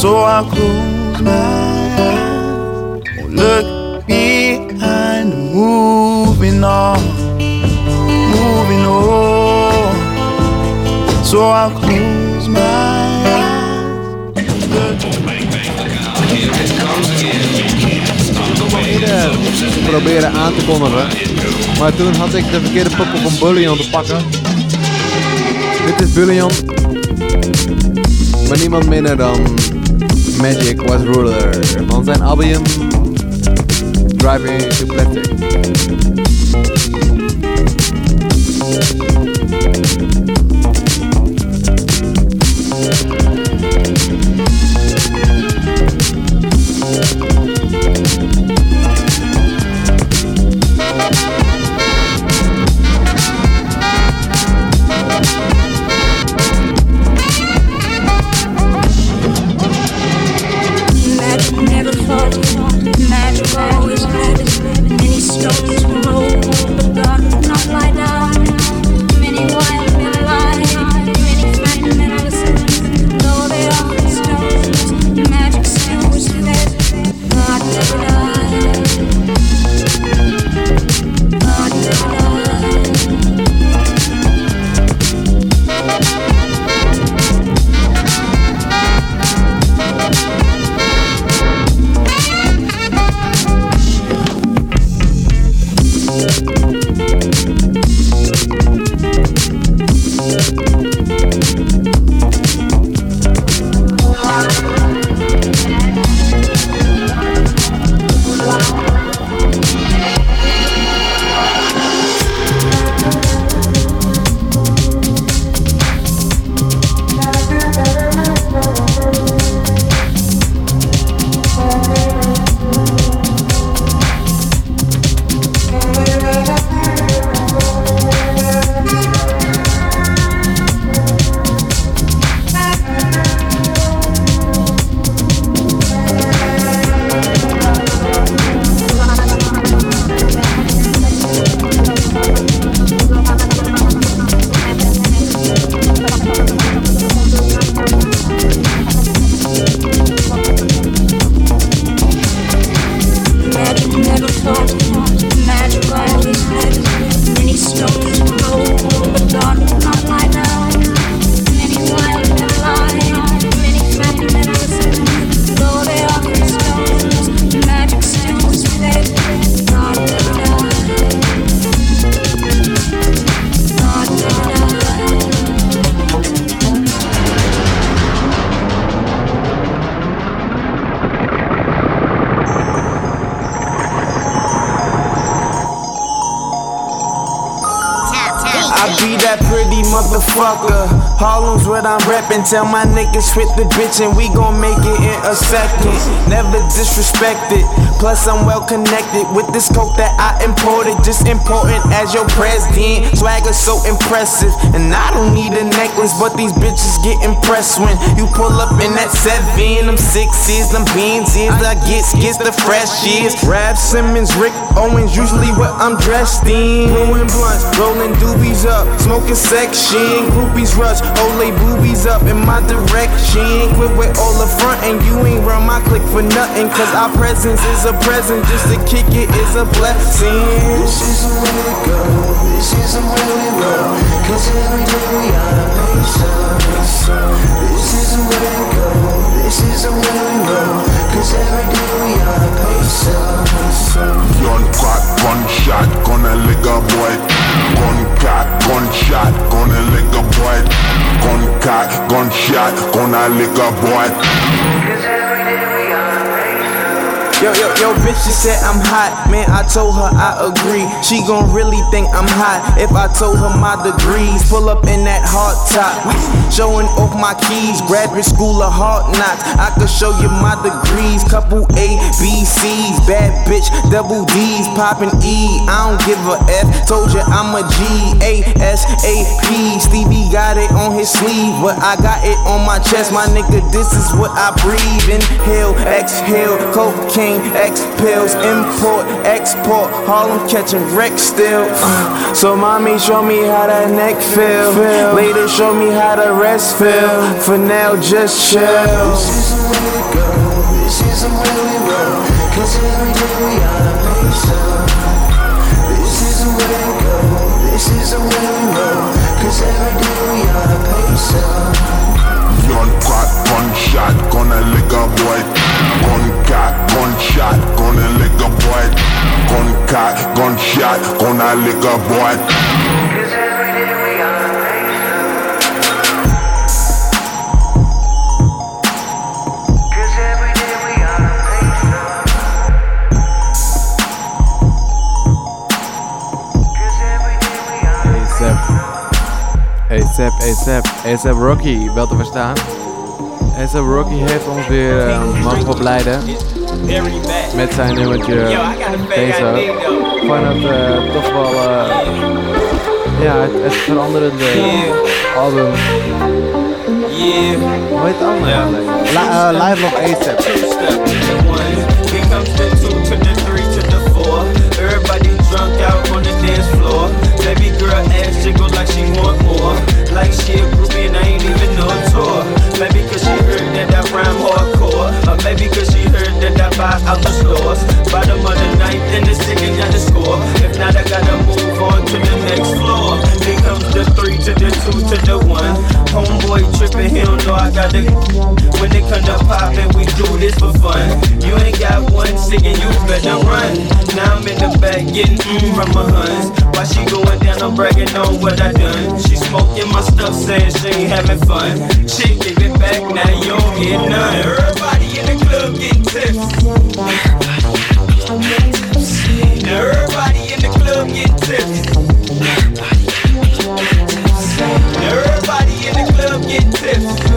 So I close my eyes, won't look behind, moving on, moving on. So I close my eyes. Eerder proberen aan te kondigen. Maar toen had ik de verkeerde op een bullion te pakken. Dit is bullion. Maar niemand minder dan Magic was ruler. Van zijn album Driving to Plastic. I'm. Tell my niggas fit the bitch and we gon' make it in a second. Never disrespected. Plus I'm well connected with this coke that I imported. Just important as your president. Swagger so impressive. And I don't need a necklace, but these bitches get impressed when you pull up in that seven. Them sixes, them beans is I get gets the fresh years. Rap Simmons, Rick Owens, usually what I'm dressed in. Blowing blunts, rolling doobies up, smoking section. Groupies rush, hold they boobies up in my direction. Quit with all the front and you ain't run my click for nothing. Cause our presence is a a present, just to kick it is a blessing. This is the way to go, this is the way we roll. Cause every day we are myself. This is the way to go, this is the way we roll. Cause every day we are myself. Gun crack, gunshot, gonna lick a boy. Gun crack, gunshot, gonna lick a boy. Gun crack, gunshot, gonna lick a boy. Cause every day Yo, yo, yo, bitch, she said I'm hot. Man, I told her I agree. She gon' really think I'm hot if I told her my degrees. Pull up in that hard top, showing off my keys. Graduate school of hard knocks. I could show you my degrees. Couple A, B, C's. Bad bitch, double D's. Poppin' E. I don't give a F. Told you I'm a G. A, S, A, P. Stevie got it on his sleeve, but I got it on my chest. My nigga, this is what I breathe. Inhale, exhale, cocaine, X pills, import, export. Harlem catching wreck still. So mommy, show me how that neck feel. Later, show me how the rest feel. For now, just chill. This isn't where we go, this isn't where we roll. Cause every day we on a pace. This isn't where we go, this isn't where we roll. Cause every day we on a pace up. Gun gunshot, gonna lick a boy. Gun cock, gunshot, gonna lick a boy. Gun cock, gunshot, gonna lick a boy. ASAP, ASAP, ASAP Rocky, wel te verstaan. ASAP Rocky heeft ons weer uh, mogen opleiden met zijn nummertje Peso. Van het eh, toch wel, eh, ja, het, het veranderende album. Hoe heet het album eigenlijk? La- eh, Live of ASAP. Everybody drunk out on the dance floor. Baby girl ass jiggle like she want more. Like she a groupie and I ain't even know a tour. Maybe cause she that rhyme hardcore. Or maybe cause buy out the stores. Bottom of the ninth and the second got the score. If not, I gotta move on to the next floor. Here comes the three to the two to the one. Homeboy tripping, he don't know I got the. When they come to poppin', we do this for fun. You ain't got one singing, you better run. Now I'm in the back getting mm from my huns. While she going down, I'm bragging on what I done. She smoking my stuff, saying she ain't having fun. Chick, give it back, now you don't get none. Everybody in the club getting tips. Now everybody in the club tips. Now everybody in the club tips.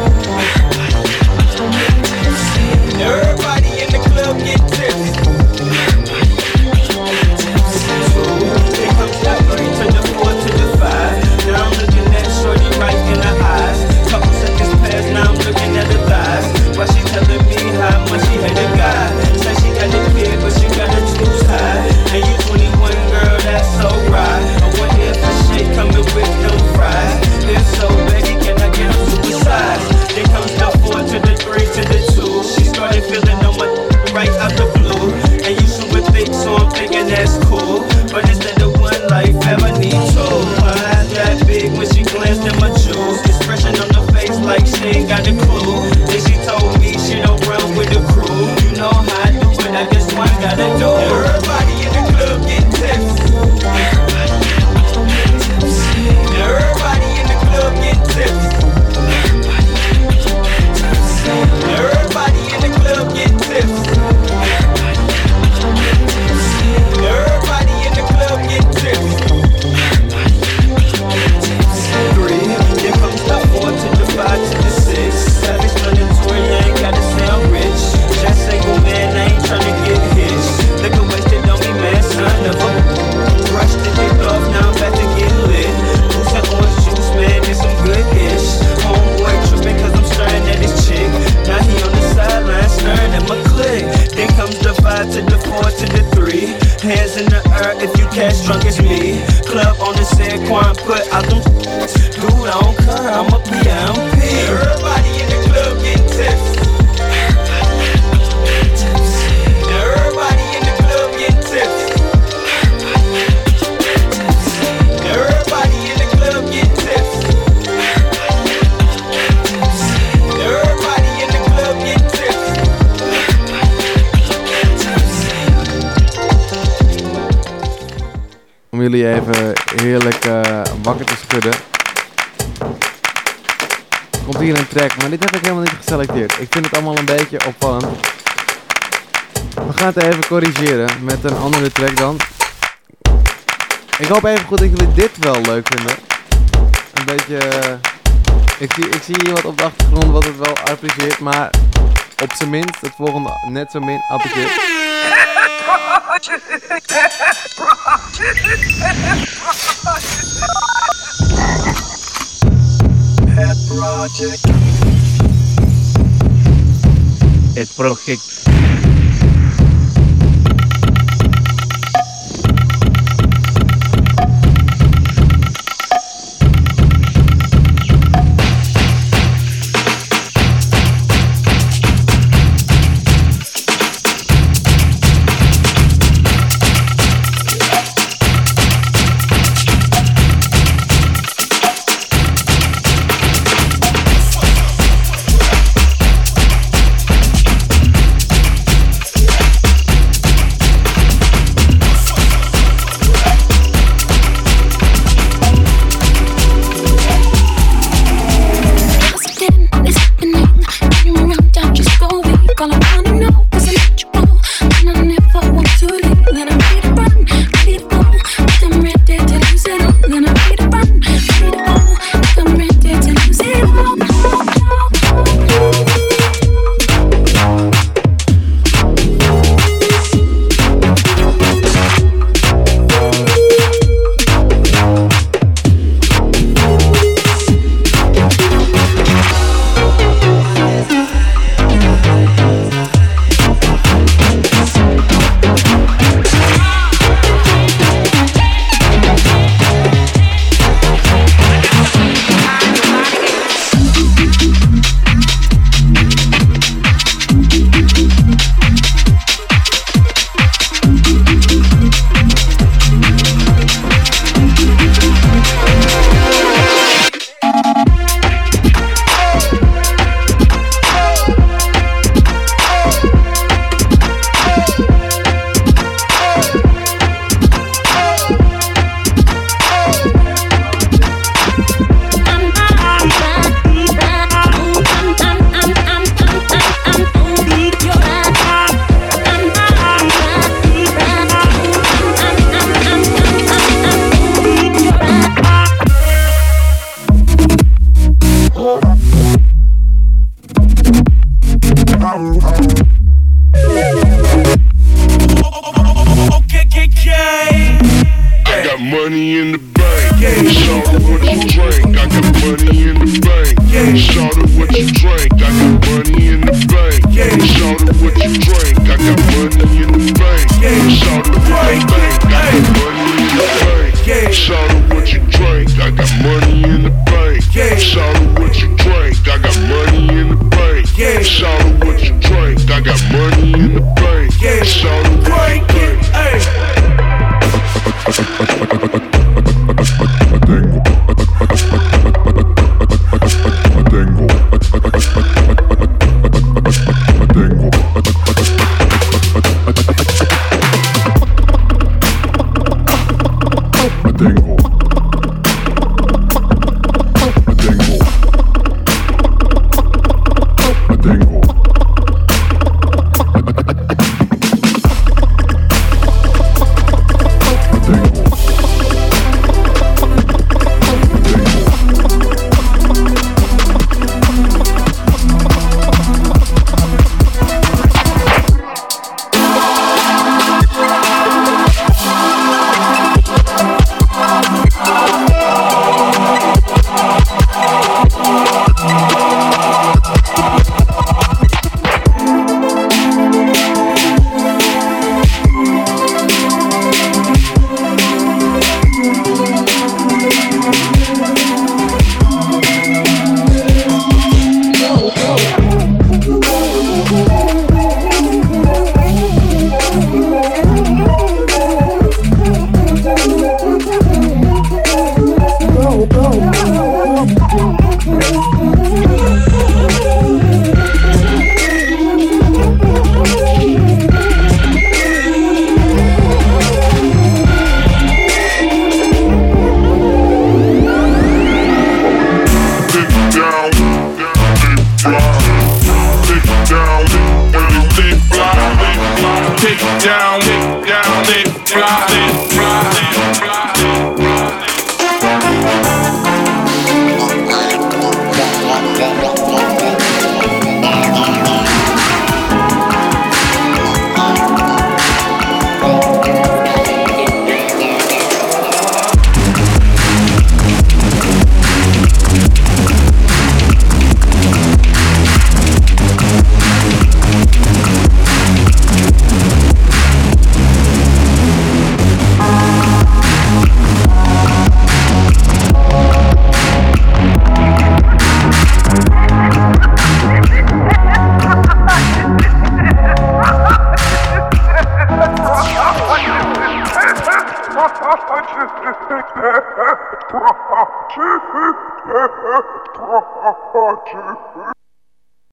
corrigeren met een andere track dan. Ik hoop even goed dat jullie dit wel leuk vinden. Een beetje... Eh, ik zie, ik zie hier wat op de achtergrond wat het wel apprecieert, maar op zijn minst het volgende net zo min apprecieert. Het project. Het project.